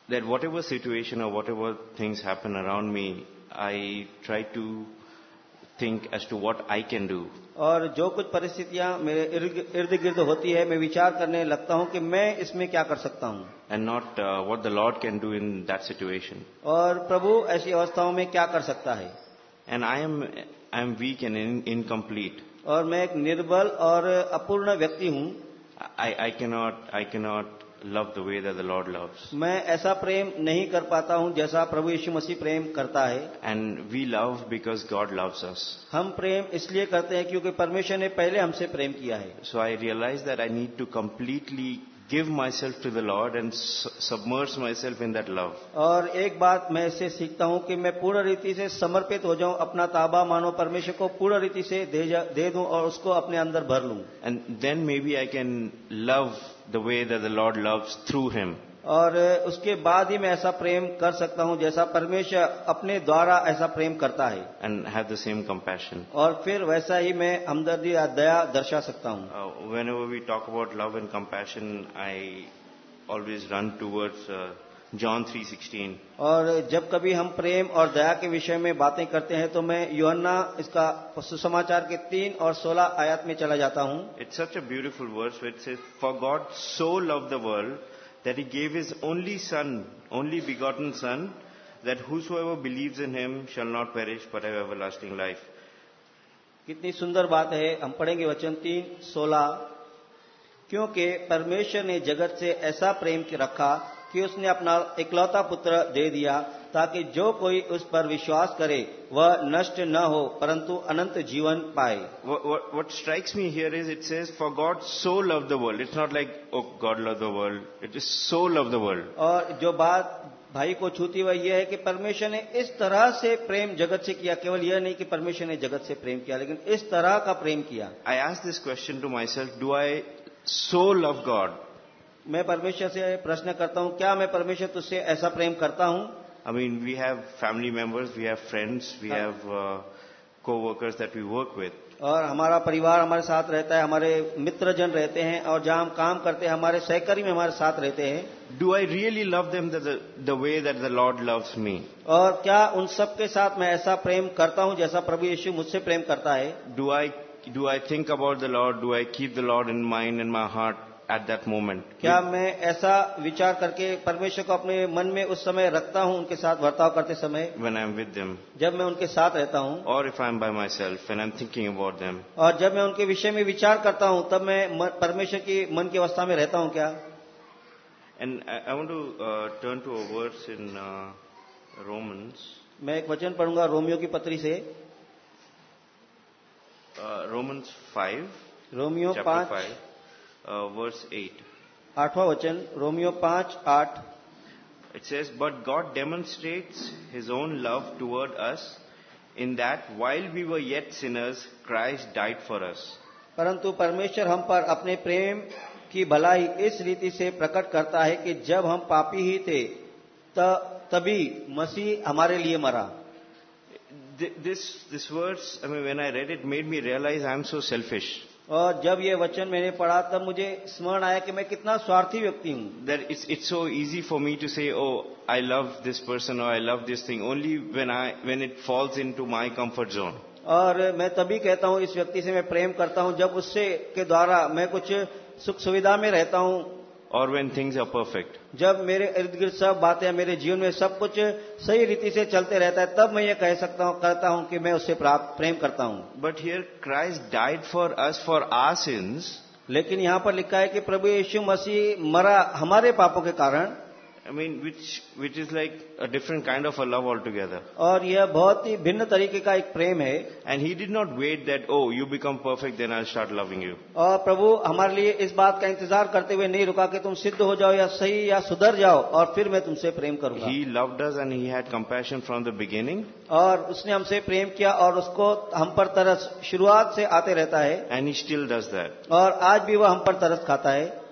that whatever situation or whatever things happen around me, I try to think as to what I can do. और जो कुछ परिस्थितियां मेरे इर्द इर्द गिर्द होती है मैं विचार करने लगता हूँ कि मैं इसमें क्या कर सकता हूँ And not uh, what the Lord can do in that situation. और प्रभु ऐसी अवस्थाओं में क्या कर सकता है And I am, I am weak and in, incomplete. और मैं एक निर्बल और अपूर्ण व्यक्ति हूँ I, I cannot, I cannot love the way the Lord love मैं ऐसा प्रेम नहीं कर पाता हूँ जैसा प्रभु यीशु मसीह प्रेम करता है। And we love because God love us हम प्रेम इसलिए करते हैं क्योंकि परमेश्वर ने पहले हमसे प्रेम किया है। So I realize that I need to completely give myself to the lord and submerse myself in that love और एक बात मैं इससे सीखता हूँ कि मैं पूर्ण रीति से समर्पित हो जाऊँ अपना ताबा मानो परमेश्वर को पूर्ण रीति से दे, दे और उसको अपने अंदर भर लू। And then maybe I can love the way the lord loves through him और उसके बाद ही मैं ऐसा प्रेम कर सकता हूँ जैसा परमेश्वर अपने द्वारा ऐसा प्रेम करता है। And have the same compassion और फिर वैसा ही मैं हमदर्दी या दया दर्शा सकता हूँ। When we talk about love and compassion I always run towards John three sixteen और जब कभी हम प्रेम और दया के विषय में बातें करते हैं तो मैं योना इसका सुसमाचार के तीन और सोलह आयत में चला जाता हूँ। It's such a beautiful word it's for God so love the world that he gave is only son only begotten son that who believe in him shall not perish पर हेव एवर लास्टिंग लाइफ कितनी सुंदर बात है हम पढ़ेंगे वचन तीन सोलह। क्योंकि परमेश्वर ने जगत से ऐसा प्रेम रखा कि उसने अपना इकलौता पुत्र दे दिया ताकि जो कोई उस पर विश्वास करे वह नष्ट न हो परंतु अनंत जीवन पाए। What strikes me here is it says for God so love the world it's not like oh God love the world it is so love the world और जो बात भाई को छूती वह यह है कि परमेश्वर ने इस तरह से प्रेम जगत से किया केवल यह नहीं कि परमेश्वर ने जगत से प्रेम किया लेकिन इस तरह का प्रेम किया। I ask this question to myself do I so love God मैं परमेश्वर से प्रश्न करता हूँ क्या मैं परमेश्वर तुझसे ऐसा प्रेम करता हूँ? I mean we have family members we have friends we have coworkers that we work with और हमारा परिवार हमारे साथ रहता है हमारे मित्र जन रहते हैं और जहाँ हम काम करते हैं हमारे सहकर्मी हमारे साथ रहते हैं। Do I really love them the way that the lord loves me और क्या उन सब के साथ मैं ऐसा प्रेम करता हूँ जैसा प्रभु यीशु मुझसे प्रेम करता है? Do I do I think about the lord do I keep the lord in mind and my heart at that moment? क्या मैं ऐसा विचार करके परमेश्वर को अपने मन में उस समय रखता हूँ उनके साथ बर्ताव करते समय? When I'm with them? जब मैं उनके साथ रहता हूँ। Or if I'm by myself and I'm thinking about them? और जब मैं उनके विषय में विचार करता हूँ तब मैं परमेश्वर की मन की अवस्था में रहता हूँ क्या? And I, I want to uh, turn to a verse in uh, Romans, मैं एक वचन पढ़ूँगा रोमियो की पत्री से। रोमन्स फाइव रोमियो पाँच। 5, uh, वर्स एट आठवां वचन रोमियो पाँच आठ। It says but God demonstrate his own love toward us in that while we were yet sinners Christ died for us परंतु परमेश्वर हम पर अपने प्रेम की भलाई इस रीति से प्रकट करता है कि जब हम पापी ही थे तभी मसीह हमारे लिए मरा। This this words I mean when I read it made me realize I am so selfish और जब ये वचन मैंने पढ़ा तब मुझे स्मरण आया कि मैं कितना स्वार्थी व्यक्ति हूँ। हूँ it's it's so easy for me to say oh I love this person और I love this thing only when I when it falls into my comfort zone और मैं तभी कहता हूँ इस व्यक्ति से मैं प्रेम करता हूँ जब उससे के द्वारा मैं कुछ सुख सुविधा में रहता हूँ। Or when things are perfect जब मेरे इर्द गिर्द सब बातें मेरे जीवन में सब कुछ सही रीति से चलते रहता है तब मैं ये कह सकता हूँ कहता हूँ कि मैं उससे प्राप्त प्रेम करता हूँ। But here Christ died for us for our sins लेकिन यहाँ पर लिखा है कि प्रभु यीशु मसीह मरा हमारे पापों के कारण I mean which which is like a different kind of a love all together और यह बहुत ही भिन्न तरीके का एक प्रेम है। And he did not wait that oh you become perfect then I start loving you और प्रभु हमारे लिए इस बात का इंतज़ार करते हुए नहीं रुका कि तुम सिद्ध हो जाओ या सही या सुधर जाओ और फिर मैं तुमसे प्रेम करूँगा। He love does and he had compassion from the beginning और उसने हमसे प्रेम किया और उसको हम पर तरस शुरुआत से आते रहता है। And he still does that और आज भी वह हम पर तरस खाता है।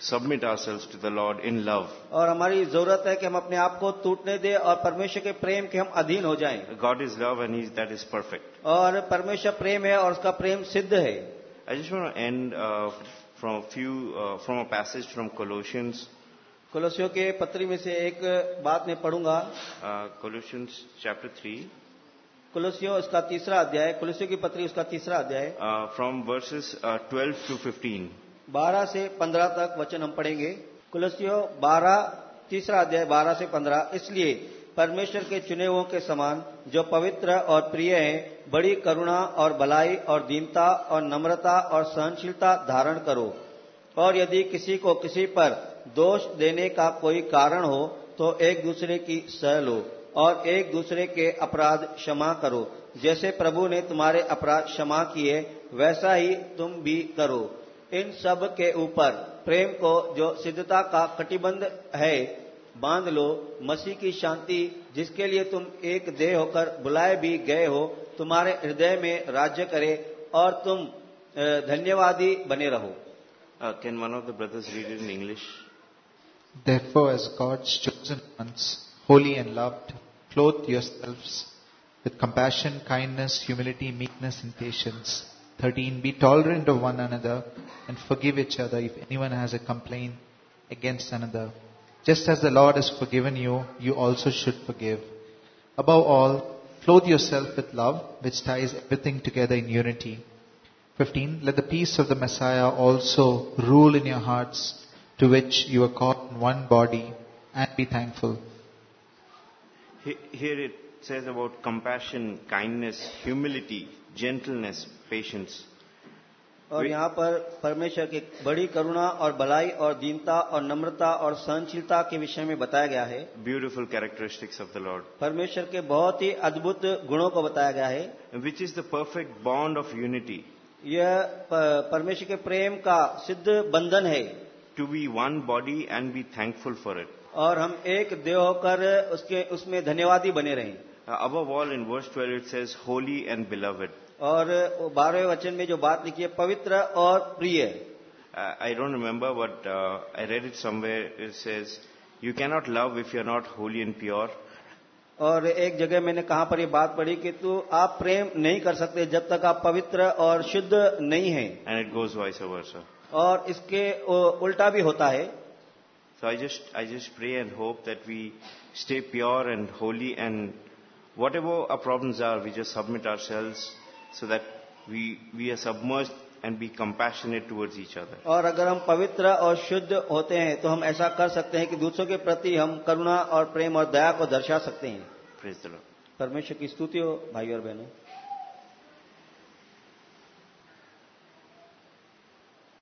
submit ourselves to the Lord in love. और हमारी ज़रूरत है कि हम अपने आप को टूटने दें और परमेश्वर के प्रेम के हम अधीन हो जाएँ God is love and he's, that is perfect. और परमेश्वर प्रेम है और उसका प्रेम सिद्ध है end uh, from a few, uh, from a passage from Colossians, कुलसियों के पत्री में से एक बात मैं पढ़ूँगा uh, Colossians chapter 3, कुलसियों उसका तीसरा अध्याय कुलसियों की पत्री उसका तीसरा अध्याय uh, from verses uh, 12 to 15. बारह से पंद्रह तक वचन हम पढ़ेंगे। कुलसियों बारह, तीसरा अध्याय, बारह से पंद्रह। इसलिए परमेश्वर के चुने हुओं के समान जो पवित्र और प्रिय हैं, बड़ी करुणा और भलाई और दीनता और नम्रता और सहनशीलता धारण करो। और यदि किसी को किसी पर दोष देने का कोई कारण हो तो एक दूसरे की सह लो और एक दूसरे के अपराध क्षमा करो। जैसे प्रभु ने तुम्हारे अपराध क्षमा किए, वैसा ही तुम भी करो। इन सब के ऊपर प्रेम को जो सिद्धता का कटिबंध है बाँध लो मसीह की शांति जिसके लिए तुम एक देह होकर बुलाए भी गए हो तुम्हारे हृदय में राज्य करे और तुम धन्यवादी बने रहो Uh, one of the brothers read it in English? Therefore, as God's chosen ones, holy and loved, clothe yourselves with compassion, kindness, humility, meekness, and patience. 13. Be tolerant of one another and forgive each other if anyone has a complaint against another. Just as the Lord has forgiven you, you also should forgive. Above all, clothe yourself with love, which ties everything together in unity. 15. Let the peace of the Messiah also rule in your hearts, to which you are called in one body, and be thankful. He- Here it says about compassion, kindness, humility, gentleness, patience. और यहाँ पर परमेश्वर की बड़ी करुणा और भलाई और दीनता और नम्रता और सहनशीलता के विषय में बताया गया है Beautiful characteristics of the Lord. परमेश्वर के बहुत ही अद्भुत गुणों को बताया गया है Which is the perfect bond of unity. यह परमेश्वर के प्रेम का सिद्ध बंधन है To be one body and be thankful for it. और हम एक देह होकर उसके उसमें धन्यवादी बने रहें Uh, above all in verse 12 it says holy and beloved. और बारहवें वचन में जो बात लिखी है पवित्र और प्रिय. I don't remember but I read it somewhere it says you cannot love if you are not holy and pure और एक जगह मैंने कहा पर ये बात पढ़ी कि तू आप प्रेम नहीं कर सकते जब तक आप पवित्र और शुद्ध नहीं है। And it goes vice versa और इसके उल्टा भी होता है। So I just I just pray and hope that we stay pure and holy and whatever our problems are, we just submit ourselves so that we, we are submerged and be compassionate towards each other. और अगर हम पवित्र और शुद्ध होते हैं तो हम ऐसा कर सकते हैं कि दूसरों के प्रति हम करुणा और प्रेम और दया को दर्शा सकते हैं. परमेश्वर की स्तुति हो भाई और बहनों